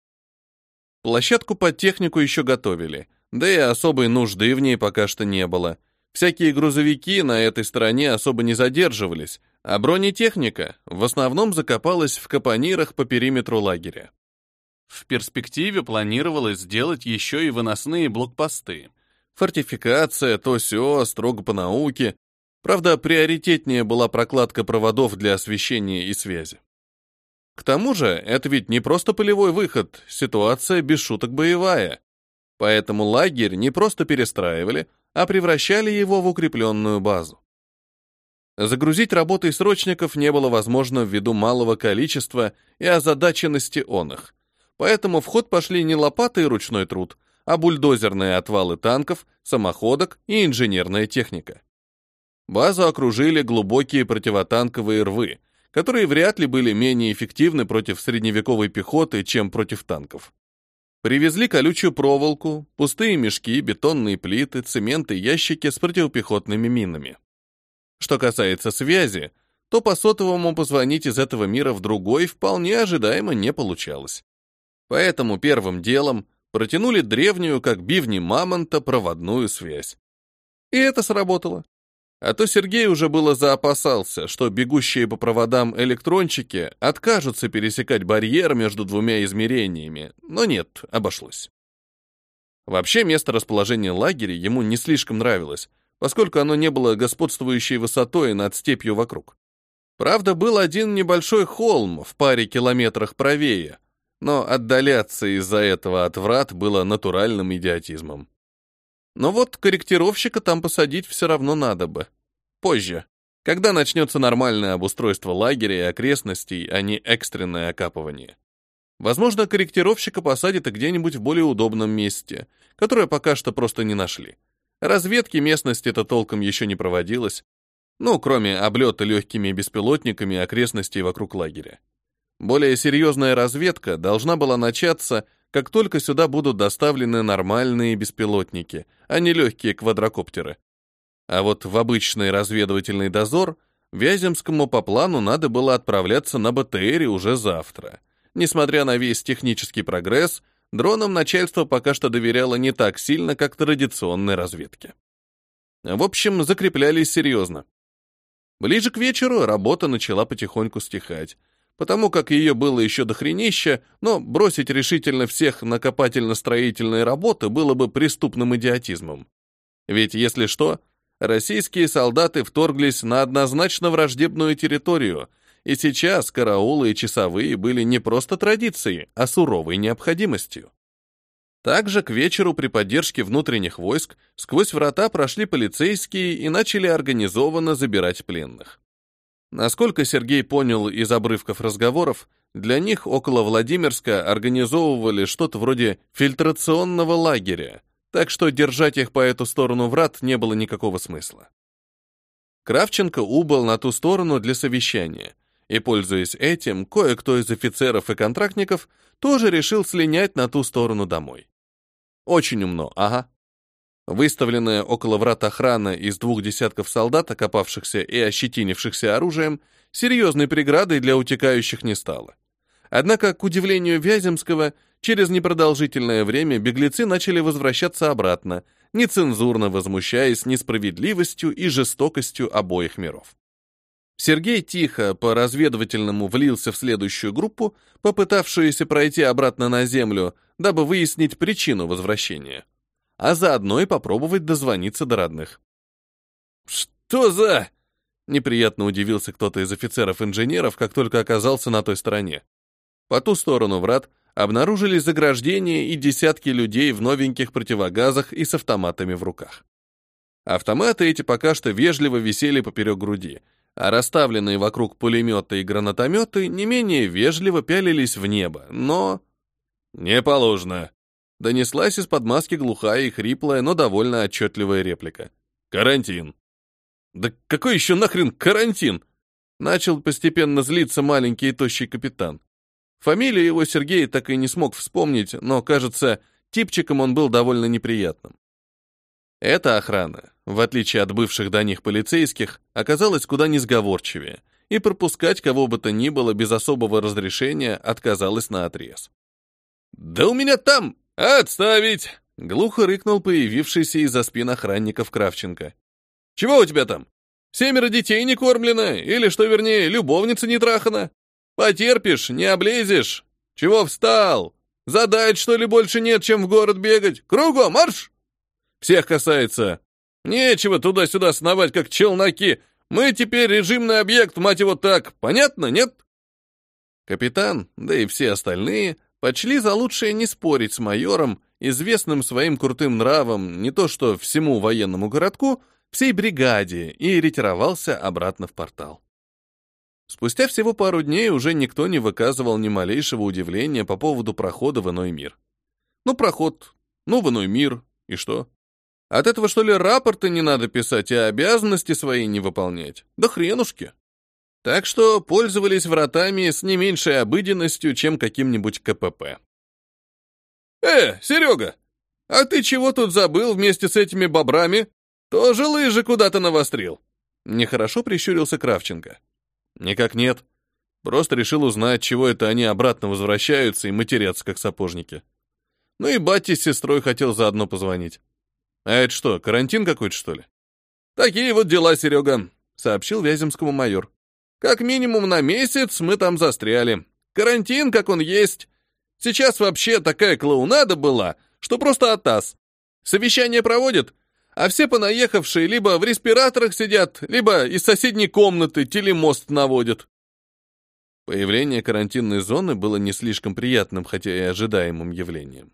Площадку под технику еще готовили, да и особой нужды в ней пока что не было. Всякие грузовики на этой стороне особо не задерживались, а бронетехника в основном закопалась в капонирах по периметру лагеря. В перспективе планировалось сделать еще и выносные блокпосты — Фортификация, то все строго по науке. Правда, приоритетнее была прокладка проводов для освещения и связи. К тому же, это ведь не просто полевой выход, ситуация без шуток боевая. Поэтому лагерь не просто перестраивали, а превращали его в укрепленную базу. Загрузить работой срочников не было возможно ввиду малого количества и озадаченности он их. Поэтому в ход пошли не лопаты и ручной труд, а бульдозерные отвалы танков, самоходок и инженерная техника. Базу окружили глубокие противотанковые рвы, которые вряд ли были менее эффективны против средневековой пехоты, чем против танков. Привезли колючую проволоку, пустые мешки, бетонные плиты, цемент и ящики с противопехотными минами. Что касается связи, то по сотовому позвонить из этого мира в другой вполне ожидаемо не получалось. Поэтому первым делом протянули древнюю, как бивни мамонта, проводную связь. И это сработало. А то Сергей уже было заопасался, что бегущие по проводам электрончики откажутся пересекать барьер между двумя измерениями, но нет, обошлось. Вообще место расположения лагеря ему не слишком нравилось, поскольку оно не было господствующей высотой над степью вокруг. Правда, был один небольшой холм в паре километрах правее, но отдаляться из-за этого от врат было натуральным идиотизмом. Но вот корректировщика там посадить все равно надо бы. Позже, когда начнется нормальное обустройство лагеря и окрестностей, а не экстренное окапывание. Возможно, корректировщика посадят и где-нибудь в более удобном месте, которое пока что просто не нашли. Разведки местности-то толком еще не проводилось, ну, кроме облета легкими беспилотниками окрестностей вокруг лагеря. Более серьезная разведка должна была начаться, как только сюда будут доставлены нормальные беспилотники, а не легкие квадрокоптеры. А вот в обычный разведывательный дозор Вяземскому по плану надо было отправляться на БТРе уже завтра. Несмотря на весь технический прогресс, дронам начальство пока что доверяло не так сильно, как традиционной разведке. В общем, закреплялись серьезно. Ближе к вечеру работа начала потихоньку стихать, потому как ее было еще до хренища, но бросить решительно всех на копательно-строительные работы было бы преступным идиотизмом. Ведь, если что, российские солдаты вторглись на однозначно враждебную территорию, и сейчас караулы и часовые были не просто традицией, а суровой необходимостью. Также к вечеру при поддержке внутренних войск сквозь врата прошли полицейские и начали организованно забирать пленных. Насколько Сергей понял из обрывков разговоров, для них около Владимирска организовывали что-то вроде фильтрационного лагеря, так что держать их по эту сторону врат не было никакого смысла. Кравченко убыл на ту сторону для совещания, и, пользуясь этим, кое-кто из офицеров и контрактников тоже решил слинять на ту сторону домой. Очень умно, ага. Выставленная около врат охрана из двух десятков солдат, окопавшихся и ощетинившихся оружием, серьезной преградой для утекающих не стала. Однако, к удивлению Вяземского, через непродолжительное время беглецы начали возвращаться обратно, нецензурно возмущаясь несправедливостью и жестокостью обоих миров. Сергей тихо по разведывательному влился в следующую группу, попытавшуюся пройти обратно на землю, дабы выяснить причину возвращения, а заодно и попробовать дозвониться до родных. «Что за...» — неприятно удивился кто-то из офицеров-инженеров, как только оказался на той стороне. По ту сторону врат обнаружились заграждения и десятки людей в новеньких противогазах и с автоматами в руках. Автоматы эти пока что вежливо висели поперек груди, а расставленные вокруг пулеметы и гранатометы не менее вежливо пялились в небо, но... «Не положено!» Донеслась из-под маски глухая и хриплая, но довольно отчетливая реплика. «Карантин!» «Да какой еще нахрен карантин?» Начал постепенно злиться маленький и тощий капитан. Фамилию его Сергей так и не смог вспомнить, но, кажется, типчиком он был довольно неприятным. Эта охрана, в отличие от бывших до них полицейских, оказалась куда несговорчивее, и пропускать кого бы то ни было без особого разрешения отказалась на отрез. «Да у меня там! Отставить!» — глухо рыкнул появившийся из-за спин охранников Кравченко. «Чего у тебя там? Семеро детей не кормлено? Или, что вернее, любовница не трахана? Потерпишь, не облезешь? Чего встал? Задать, что ли, больше нет, чем в город бегать? Кругом, марш!» Всех касается. Нечего туда-сюда сновать, как челноки. Мы теперь режимный объект, мать его так. Понятно, нет? Капитан, да и все остальные, почли за лучшее не спорить с майором, известным своим крутым нравом не то что всему военному городку, всей бригаде, и ретировался обратно в портал. Спустя всего пару дней уже никто не выказывал ни малейшего удивления по поводу прохода в иной мир. Ну, проход, ну, в иной мир, и что? От этого, что ли, рапорты не надо писать и обязанности свои не выполнять? Да хренушки. Так что пользовались вратами с не меньшей обыденностью, чем каким-нибудь КПП. «Э, Серега, а ты чего тут забыл вместе с этими бобрами? Тоже лыжи куда-то навострил?» Нехорошо прищурился Кравченко. «Никак нет. Просто решил узнать, чего это они обратно возвращаются и матерятся, как сапожники. Ну и батя с сестрой хотел заодно позвонить. «А это что, карантин какой-то, что ли?» «Такие вот дела, Серега», — сообщил Вяземскому майор. «Как минимум на месяц мы там застряли. Карантин, как он есть. Сейчас вообще такая клоунада была, что просто атас. Совещание проводят, а все понаехавшие либо в респираторах сидят, либо из соседней комнаты телемост наводят». Появление карантинной зоны было не слишком приятным, хотя и ожидаемым явлением.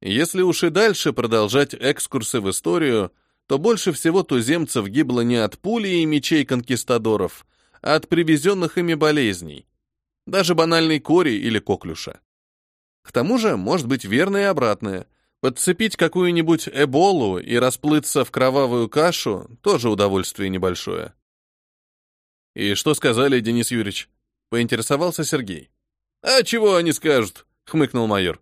Если уж и дальше продолжать экскурсы в историю, то больше всего туземцев гибло не от пули и мечей конкистадоров, от привезенных ими болезней, даже банальной кори или коклюша. К тому же, может быть верно и обратное. Подцепить какую-нибудь эболу и расплыться в кровавую кашу — тоже удовольствие небольшое. «И что сказали, Денис Юрьевич?» — поинтересовался Сергей. «А чего они скажут?» — хмыкнул майор.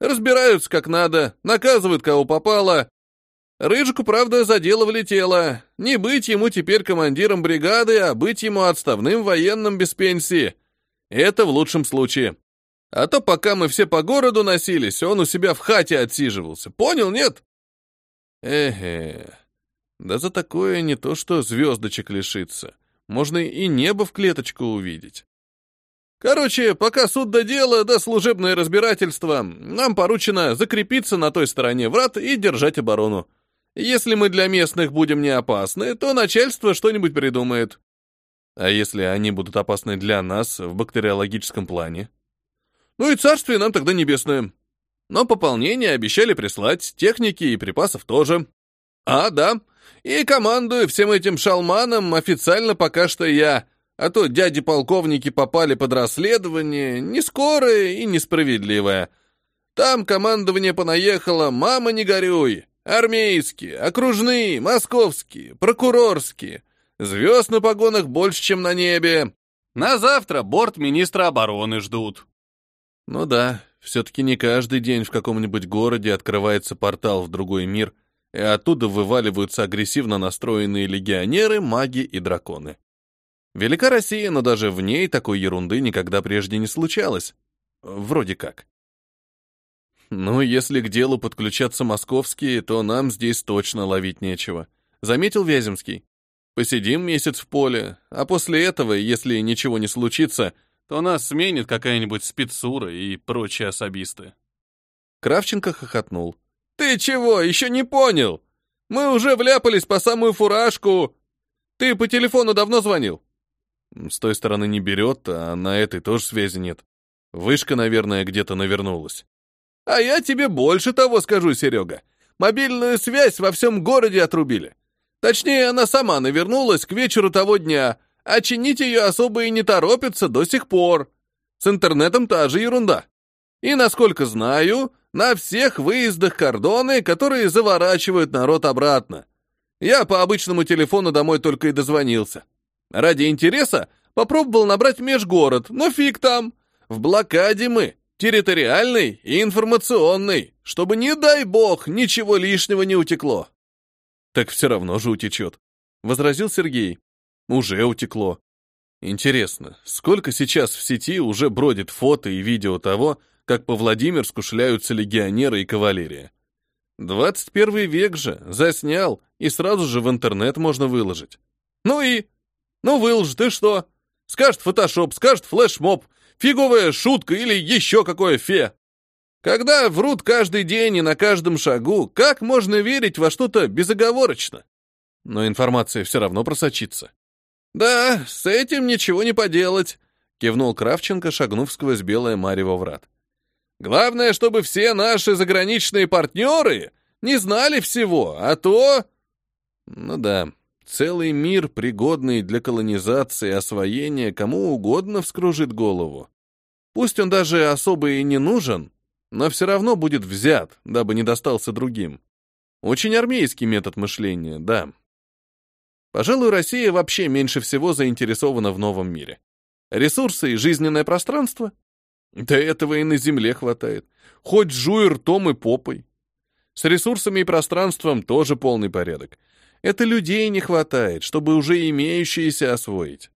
Разбираются как надо, наказывают кого попало. Рыжику, правда, заделывали тело. Не быть ему теперь командиром бригады, а быть ему отставным военным без пенсии. Это в лучшем случае. А то пока мы все по городу носились, он у себя в хате отсиживался. Понял, нет? Эхе. Да за такое не то что звездочек лишиться. Можно и небо в клеточку увидеть. Короче, пока суд до дела, да служебное разбирательство, нам поручено закрепиться на той стороне врат и держать оборону. Если мы для местных будем не опасны, то начальство что-нибудь придумает. А если они будут опасны для нас в бактериологическом плане? Ну и царствие нам тогда небесное. Но пополнение обещали прислать, техники и припасов тоже. А, да, и командую всем этим шалманам официально пока что я, а то дяди-полковники попали под расследование, не скорое и несправедливое. Там командование понаехало, мама не горюй. Армейские, окружные, московские, прокурорские. Звезд на погонах больше, чем на небе. На завтра борт министра обороны ждут. Ну да, все-таки не каждый день в каком-нибудь городе открывается портал в другой мир, и оттуда вываливаются агрессивно настроенные легионеры, маги и драконы. Велика Россия, но даже в ней такой ерунды никогда прежде не случалось. Вроде как. Ну, если к делу подключатся московские, то нам здесь точно ловить нечего. Заметил Вяземский. Посидим месяц в поле, а после этого, если ничего не случится, то нас сменит какая-нибудь спецура и прочие особисты. Кравченко хохотнул. «Ты чего, еще не понял? Мы уже вляпались по самую фуражку. Ты по телефону давно звонил?» С той стороны не берет, а на этой тоже связи нет. Вышка, наверное, где-то навернулась. А я тебе больше того скажу, Серега. Мобильную связь во всем городе отрубили. Точнее, она сама навернулась к вечеру того дня, а чинить ее особо и не торопится до сих пор. С интернетом та же ерунда. И, насколько знаю, на всех выездах кордоны, которые заворачивают народ обратно. Я по обычному телефону домой только и дозвонился. Ради интереса попробовал набрать межгород, но фиг там. В блокаде мы, территориальный и информационный, чтобы, не дай бог, ничего лишнего не утекло. Так все равно же утечет, — возразил Сергей. Уже утекло. Интересно, сколько сейчас в сети уже бродит фото и видео того, как по Владимирску шляются легионеры и кавалерия? 21 век же, заснял, и сразу же в интернет можно выложить. Ну и ну, выложит, и что? Скажет фотошоп, скажет флешмоб, фиговая шутка или еще какое фе. Когда врут каждый день и на каждом шагу, как можно верить во что-то безоговорочно? Но информация все равно просочится. «Да, с этим ничего не поделать», — кивнул Кравченко, шагнув сквозь белое марево врат. «Главное, чтобы все наши заграничные партнеры не знали всего, а то...» «Ну да, Целый мир, пригодный для колонизации и освоения, кому угодно вскружит голову. Пусть он даже особо и не нужен, но все равно будет взят, дабы не достался другим. Очень армейский метод мышления, да. Пожалуй, Россия вообще меньше всего заинтересована в новом мире. Ресурсы и жизненное пространство? Да этого и на Земле хватает. Хоть жуй ртом и попой. С ресурсами и пространством тоже полный порядок. Это людей не хватает, чтобы уже имеющиеся освоить.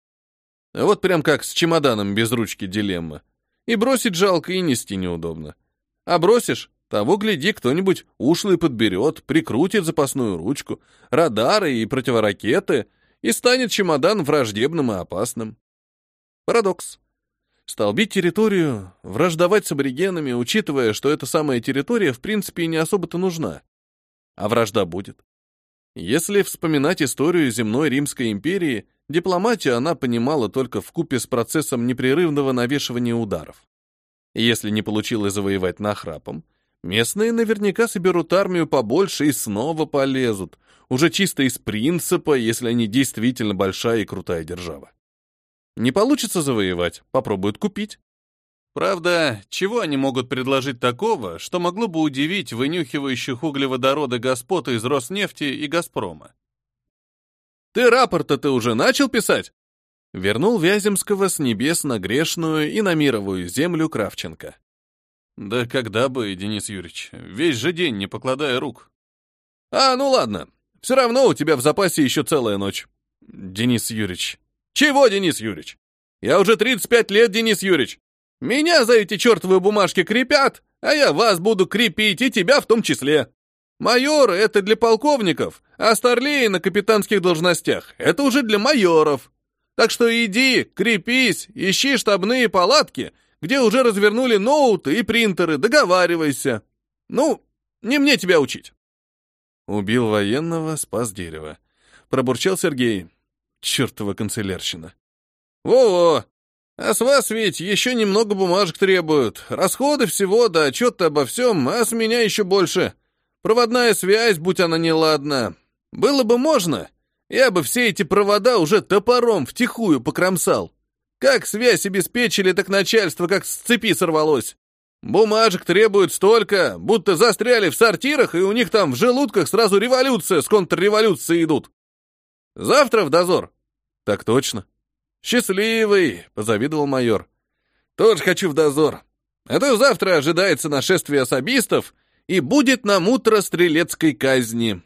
Вот прям как с чемоданом без ручки дилемма. И бросить жалко, и нести неудобно. А бросишь, того, гляди, кто-нибудь ушлый подберет, прикрутит запасную ручку, радары и противоракеты, и станет чемодан враждебным и опасным. Парадокс. Столбить территорию, враждовать с аборигенами, учитывая, что эта самая территория в принципе не особо-то нужна. А вражда будет. Если вспоминать историю земной Римской империи, дипломатию она понимала только в купе с процессом непрерывного навешивания ударов. Если не получилось завоевать нахрапом, местные наверняка соберут армию побольше и снова полезут, уже чисто из принципа, если они действительно большая и крутая держава. Не получится завоевать, попробуют купить. Правда, чего они могут предложить такого, что могло бы удивить вынюхивающих углеводороды господ из Роснефти и Газпрома? «Ты рапорта-то уже начал писать?» Вернул Вяземского с небес на грешную и на мировую землю Кравченко. «Да когда бы, Денис Юрьевич, весь же день, не покладая рук». «А, ну ладно, все равно у тебя в запасе еще целая ночь». «Денис Юрьевич». «Чего, Денис Юрьевич? Я уже 35 лет, Денис Юрьевич. Меня за эти чертовы бумажки крепят, а я вас буду крепить, и тебя в том числе. Майоры — это для полковников, а старлеи на капитанских должностях — это уже для майоров. Так что иди, крепись, ищи штабные палатки, где уже развернули ноуты и принтеры, договаривайся. Ну, не мне тебя учить. Убил военного, спас дерево. Пробурчал Сергей. Чертова канцелярщина. Во-во! А с вас ведь еще немного бумажек требуют. Расходы всего, да отчет обо всем, а с меня еще больше. Проводная связь, будь она неладна. Было бы можно, я бы все эти провода уже топором втихую покромсал. Как связь обеспечили, так начальство как с цепи сорвалось. Бумажек требуют столько, будто застряли в сортирах, и у них там в желудках сразу революция с контрреволюцией идут. Завтра в дозор. Так точно. «Счастливый!» — позавидовал майор. «Тоже хочу в дозор. А то завтра ожидается нашествие особистов, и будет нам утро стрелецкой казни».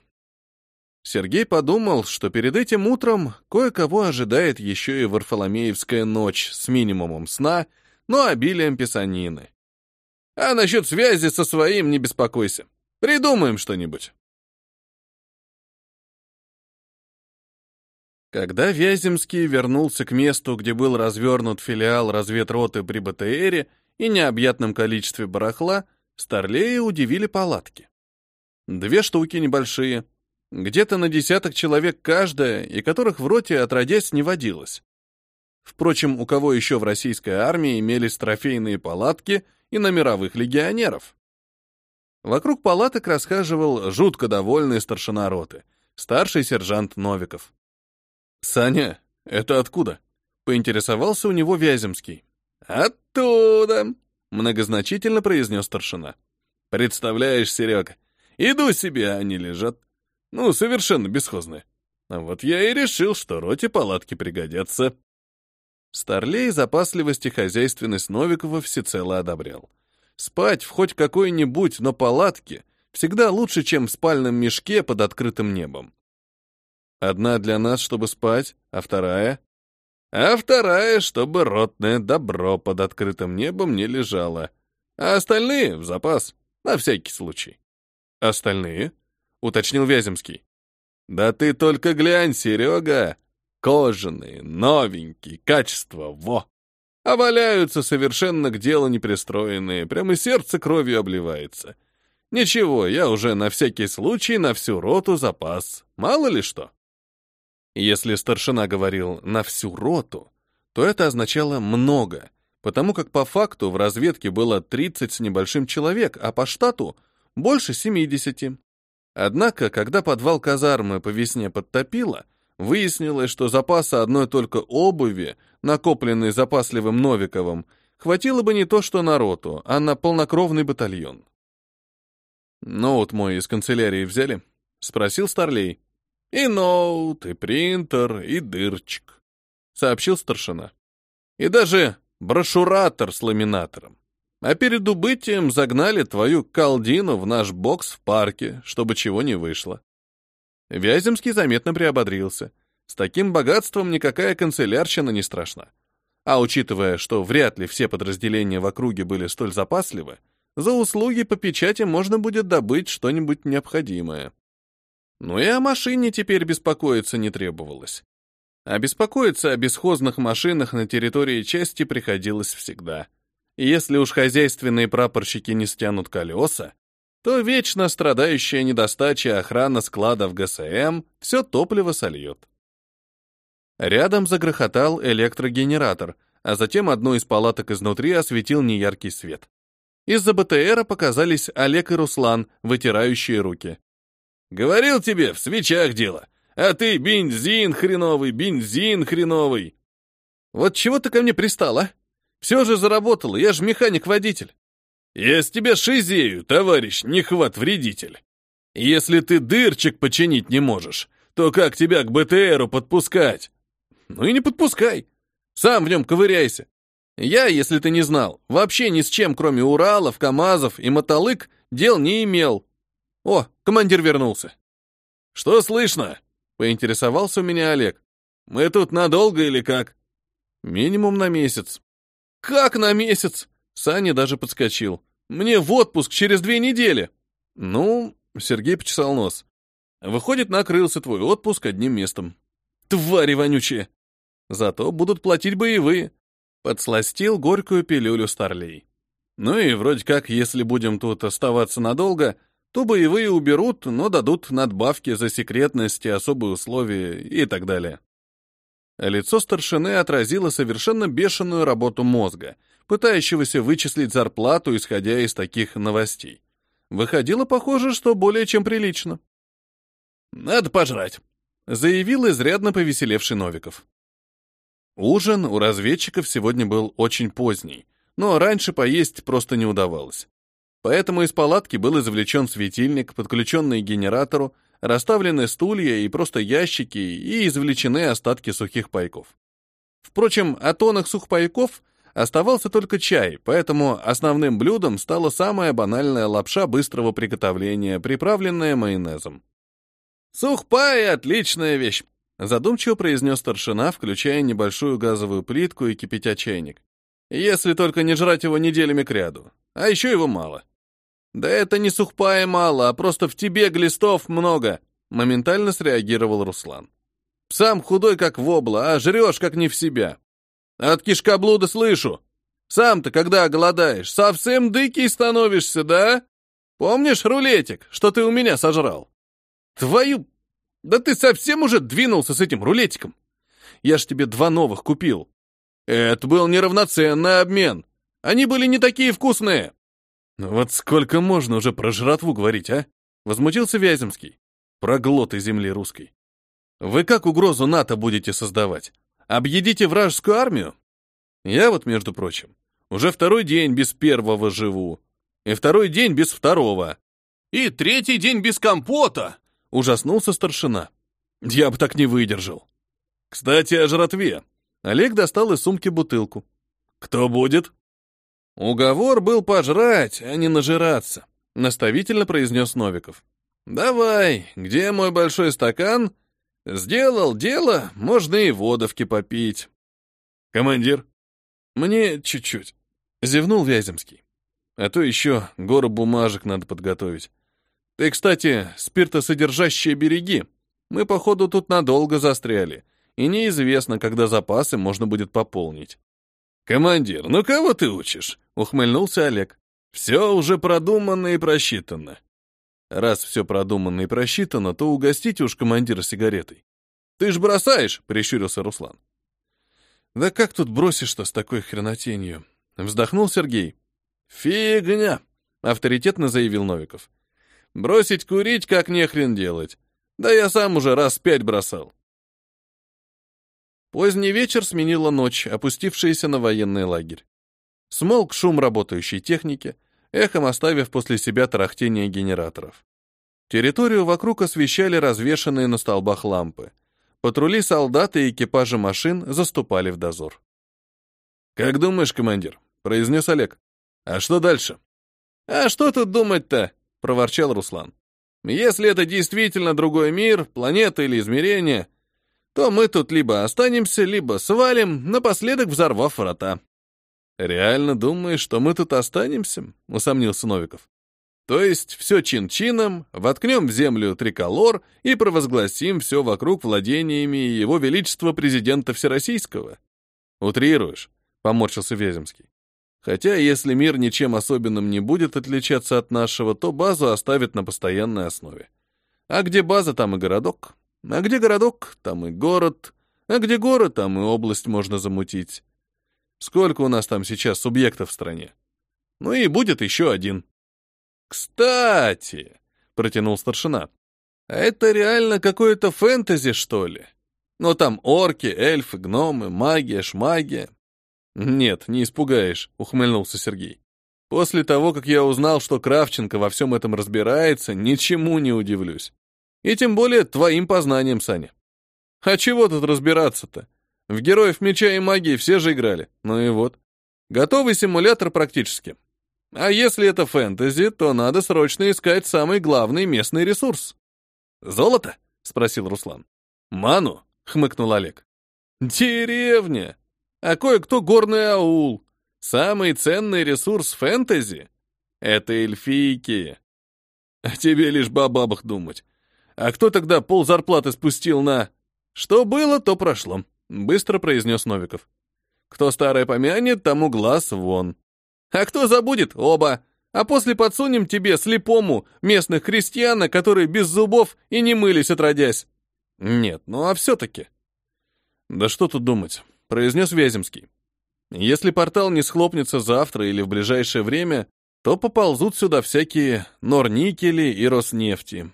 Сергей подумал, что перед этим утром кое-кого ожидает еще и Варфоломеевская ночь с минимумом сна, но обилием писанины. А насчет связи со своим не беспокойся. Придумаем что-нибудь. Когда Вяземский вернулся к месту, где был развернут филиал разведроты при БТРе и необъятном количестве барахла, Старлея удивили палатки. Две штуки небольшие, где-то на десяток человек каждая, и которых в роте отродясь не водилось. Впрочем, у кого еще в российской армии имелись трофейные палатки и на мировых легионеров? Вокруг палаток расхаживал жутко довольный старшина роты, старший сержант Новиков. «Саня, это откуда?» — поинтересовался у него Вяземский. «Оттуда!» — многозначительно произнес старшина. «Представляешь, Серега, иду себе, а они лежат. Ну, совершенно бесхозные. А вот я и решил, что роте палатки пригодятся». Старлей запасливость и хозяйственность Новикова всецело одобрял. Спать в хоть какой-нибудь, но палатке всегда лучше, чем в спальном мешке под открытым небом. Одна для нас, чтобы спать, а вторая... А вторая, чтобы ротное добро под открытым небом не лежало. А остальные — в запас, на всякий случай. Остальные? — уточнил Вяземский. Да ты только глянь, Серега! Кожаные, новенькие, качество, во! А валяются совершенно к делу непристроенные, прямо сердце кровью обливается. Ничего, я уже на всякий случай на всю роту запас, мало ли что. Если старшина говорил «на всю роту», то это означало «много», потому как по факту в разведке было 30 с небольшим человек, а по штату — больше 70. Однако, когда подвал казармы по весне подтопило, выяснилось, что запаса одной только обуви, накопленной запасливым Новиковым, хватило бы не то что на роту, а на полнокровный батальон. «Ноут мой из канцелярии взяли?» — спросил Старлей. «И ноут, и принтер, и дырчик», — сообщил старшина. «И даже брошюратор с ламинатором. А перед убытием загнали твою колдину в наш бокс в парке, чтобы чего не вышло». Вяземский заметно приободрился. С таким богатством никакая канцелярщина не страшна. А учитывая, что вряд ли все подразделения в округе были столь запасливы, за услуги по печати можно будет добыть что-нибудь необходимое. Но и о машине теперь беспокоиться не требовалось. А беспокоиться о бесхозных машинах на территории части приходилось всегда. Если уж хозяйственные прапорщики не стянут колеса, то вечно страдающая недостача охрана складов ГСМ все топливо сольет. Рядом загрохотал электрогенератор, а затем одну из палаток изнутри осветил неяркий свет. Из-за БТРа показались Олег и Руслан, вытирающие руки. Говорил тебе, в свечах дело. А ты бензин хреновый, бензин хреновый. Вот чего ты ко мне пристал, а? Все же заработало, я же механик-водитель. Я с тебя шизею, товарищ нехват-вредитель. Если ты дырчик починить не можешь, то как тебя к БТРу подпускать? Ну и не подпускай. Сам в нем ковыряйся. Я, если ты не знал, вообще ни с чем, кроме Уралов, КамАЗов и мотолык, дел не имел. О, командир вернулся. Что слышно? Поинтересовался у меня Олег. Мы тут надолго или как? Минимум на месяц. Как на месяц? Саня даже подскочил. Мне в отпуск через две недели. Ну, Сергей почесал нос. Выходит, накрылся твой отпуск одним местом. Твари вонючие! Зато будут платить боевые. Подсластил горькую пилюлю Старлей. Ну и вроде как, если будем тут оставаться надолго, то боевые уберут, но дадут надбавки за секретность и особые условия и так далее. Лицо старшины отразило совершенно бешеную работу мозга, пытающегося вычислить зарплату, исходя из таких новостей. Выходило, похоже, что более чем прилично. «Надо пожрать», — заявил изрядно повеселевший Новиков. Ужин у разведчиков сегодня был очень поздний, но раньше поесть просто не удавалось. Поэтому из палатки был извлечен светильник, подключенный к генератору, расставлены стулья и просто ящики и извлечены остатки сухих пайков. Впрочем, о тонах сухпайков оставался только чай, поэтому основным блюдом стала самая банальная лапша быстрого приготовления, приправленная майонезом. «Сухпай — отличная вещь!» — задумчиво произнес старшина, включая небольшую газовую плитку и кипятя чайник. «Если только не жрать его неделями кряду. А еще его мало». «Да это не сухпая мало, а просто в тебе глистов много», — моментально среагировал Руслан. «Сам худой, как вобла, а жрешь, как не в себя. От кишкоблуда слышу. Сам-то, когда голодаешь, совсем дикий становишься, да? Помнишь рулетик, что ты у меня сожрал? Твою... Да ты совсем уже двинулся с этим рулетиком. Я ж тебе два новых купил. Это был неравноценный обмен. Они были не такие вкусные. «Ну вот сколько можно уже про жратву говорить, а?» Возмутился Вяземский. Проглоты земли русской. «Вы как угрозу НАТО будете создавать? Объедите вражескую армию?» «Я вот, между прочим, уже второй день без первого живу. И второй день без второго. И третий день без компота!» Ужаснулся старшина. «Я бы так не выдержал». «Кстати, о жратве». Олег достал из сумки бутылку. «Кто будет?» «Уговор был пожрать, а не нажираться», — наставительно произнес Новиков. «Давай, где мой большой стакан? Сделал дело, можно и водовки попить». «Командир?» «Мне чуть-чуть», — зевнул Вяземский. «А то еще гору бумажек надо подготовить. Ты, кстати, спиртосодержащие береги. Мы, походу, тут надолго застряли, и неизвестно, когда запасы можно будет пополнить». «Командир, ну кого ты учишь?» — ухмыльнулся Олег. «Все уже продумано и просчитано». «Раз все продумано и просчитано, то угостите уж командира сигаретой». «Ты ж бросаешь!» — прищурился Руслан. «Да как тут бросишь-то с такой хренотенью?» — вздохнул Сергей. «Фигня!» — авторитетно заявил Новиков. «Бросить курить как нехрен делать. Да я сам уже раз пять бросал. Поздний вечер сменила ночь, опустившаяся на военный лагерь. Смолк шум работающей техники, эхом оставив после себя тарахтение генераторов. Территорию вокруг освещали развешанные на столбах лампы. Патрули солдат и экипажи машин заступали в дозор. «Как думаешь, командир?» — произнес Олег. «А что дальше?» «А что тут думать-то?» — проворчал Руслан. «Если это действительно другой мир, планета или измерение, то мы тут либо останемся, либо свалим, напоследок взорвав врата. «Реально думаешь, что мы тут останемся?» — усомнился Новиков. «То есть все чин-чином, воткнем в землю триколор и провозгласим все вокруг владениями Его Величества Президента Всероссийского?» «Утрируешь», — поморщился Вяземский. «Хотя, если мир ничем особенным не будет отличаться от нашего, то базу оставят на постоянной основе. А где база, там и городок. А где городок, там и город. А где город, там и область можно замутить. Сколько у нас там сейчас субъектов в стране? Ну и будет еще один. Кстати, протянул старшина, а это реально какое-то фэнтези, что ли? Ну там орки, эльфы, гномы, магия, шмагия. Нет, не испугаешь, ухмыльнулся Сергей. После того, как я узнал, что Кравченко во всем этом разбирается, ничему не удивлюсь. И тем более твоим познанием, Саня. А чего тут разбираться-то? В Героев Меча и Магии все же играли. Ну и вот. Готовый симулятор практически. А если это фэнтези, то надо срочно искать самый главный местный ресурс. «Золото?» — спросил Руслан. «Ману?» — хмыкнул Олег. «Деревня! А кое-кто горный аул. Самый ценный ресурс фэнтези — это эльфийки. А тебе лишь бы о бабах думать. А кто тогда пол зарплаты спустил на... Что было, то прошло, быстро произнес Новиков. Кто старое помянет, тому глаз вон. А кто забудет, оба. А после подсунем тебе, слепому, местных крестьян, которые без зубов и не мылись отродясь. Нет, ну а все-таки. Да что тут думать, произнес Вяземский. Если портал не схлопнется завтра или в ближайшее время, то поползут сюда всякие Норникели и Роснефти.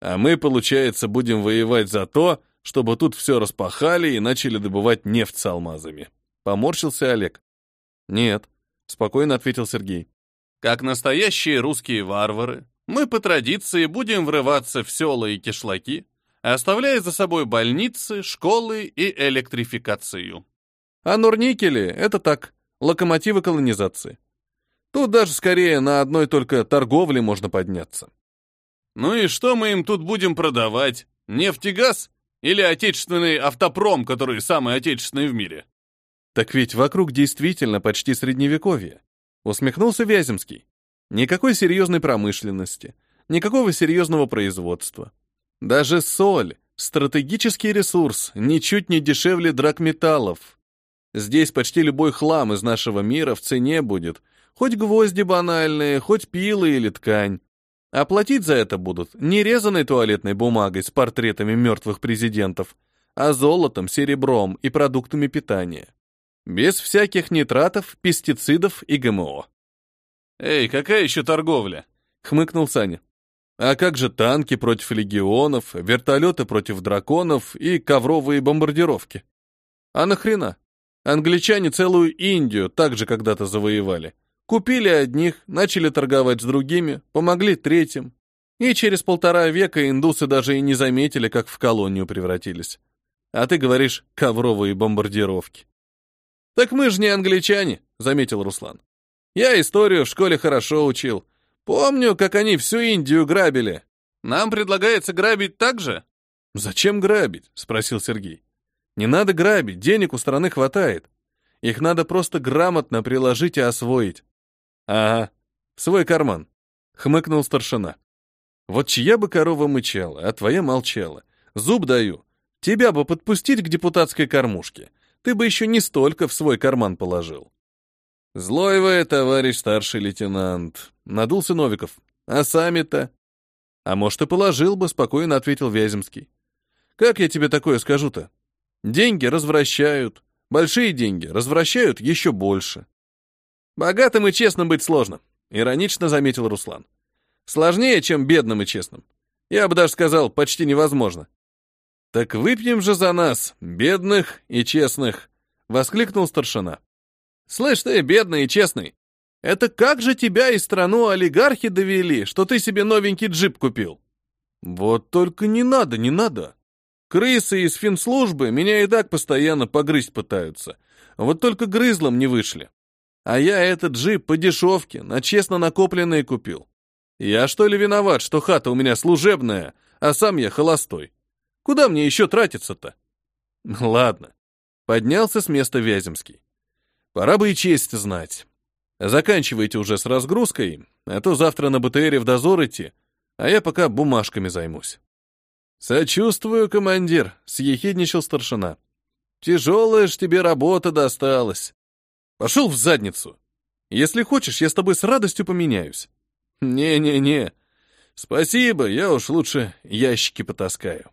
А мы, получается, будем воевать за то, чтобы тут все распахали и начали добывать нефть с алмазами. Поморщился Олег. Нет, спокойно ответил Сергей. Как настоящие русские варвары, мы по традиции будем врываться в села и кишлаки, оставляя за собой больницы, школы и электрификацию. А Норникели — это так, локомотивы колонизации. Тут даже скорее на одной только торговле можно подняться. Ну и что мы им тут будем продавать? Нефть и газ? Или отечественный автопром, который самый отечественный в мире? Так ведь вокруг действительно почти средневековье. Усмехнулся Вяземский. Никакой серьезной промышленности, никакого серьезного производства. Даже соль, стратегический ресурс, ничуть не дешевле драгметаллов. Здесь почти любой хлам из нашего мира в цене будет, хоть гвозди банальные, хоть пилы или ткань. А платить за это будут не резаной туалетной бумагой с портретами мертвых президентов, а золотом, серебром и продуктами питания. Без всяких нитратов, пестицидов и ГМО. «Эй, какая еще торговля?» — хмыкнул Саня. «А как же танки против легионов, вертолеты против драконов и ковровые бомбардировки? А нахрена? Англичане целую Индию также когда-то завоевали. Купили одних, начали торговать с другими, помогли третьим. И через полтора века индусы даже и не заметили, как в колонию превратились. А ты говоришь «ковровые бомбардировки». «Так мы же не англичане», — заметил Руслан. «Я историю в школе хорошо учил. Помню, как они всю Индию грабили. Нам предлагается грабить так же?» «Зачем грабить?» — спросил Сергей. «Не надо грабить, денег у страны хватает. Их надо просто грамотно приложить и освоить». «Ага, в свой карман», — хмыкнул старшина. «Вот чья бы корова мычала, а твоя молчала. Зуб даю. Тебя бы подпустить к депутатской кормушке ты бы еще не столько в свой карман положил. Злой вы, товарищ старший лейтенант, надулся Новиков. А сами-то? А может, и положил бы, спокойно ответил Вяземский. Как я тебе такое скажу-то? Деньги развращают, большие деньги развращают еще больше. Богатым и честным быть сложно, иронично заметил Руслан. Сложнее, чем бедным и честным. Я бы даже сказал, почти невозможно. «Так выпьем же за нас, бедных и честных!» — воскликнул старшина. «Слышь ты, бедный и честный, это как же тебя и страну олигархи довели, что ты себе новенький джип купил?» «Вот только не надо, не надо. Крысы из финслужбы меня и так постоянно погрызть пытаются. Вот только грызлом не вышли. А я этот джип по дешевке, на честно накопленные купил. Я что ли виноват, что хата у меня служебная, а сам я холостой? Куда мне еще тратиться-то? Ладно. Поднялся с места Вяземский. Пора бы и честь знать. Заканчивайте уже с разгрузкой, а то завтра на БТРе в дозор идти, а я пока бумажками займусь. Сочувствую, командир, съехидничал старшина. Тяжелая ж тебе работа досталась. Пошел в задницу. Если хочешь, я с тобой с радостью поменяюсь. Не-не-не. Спасибо, я уж лучше ящики потаскаю.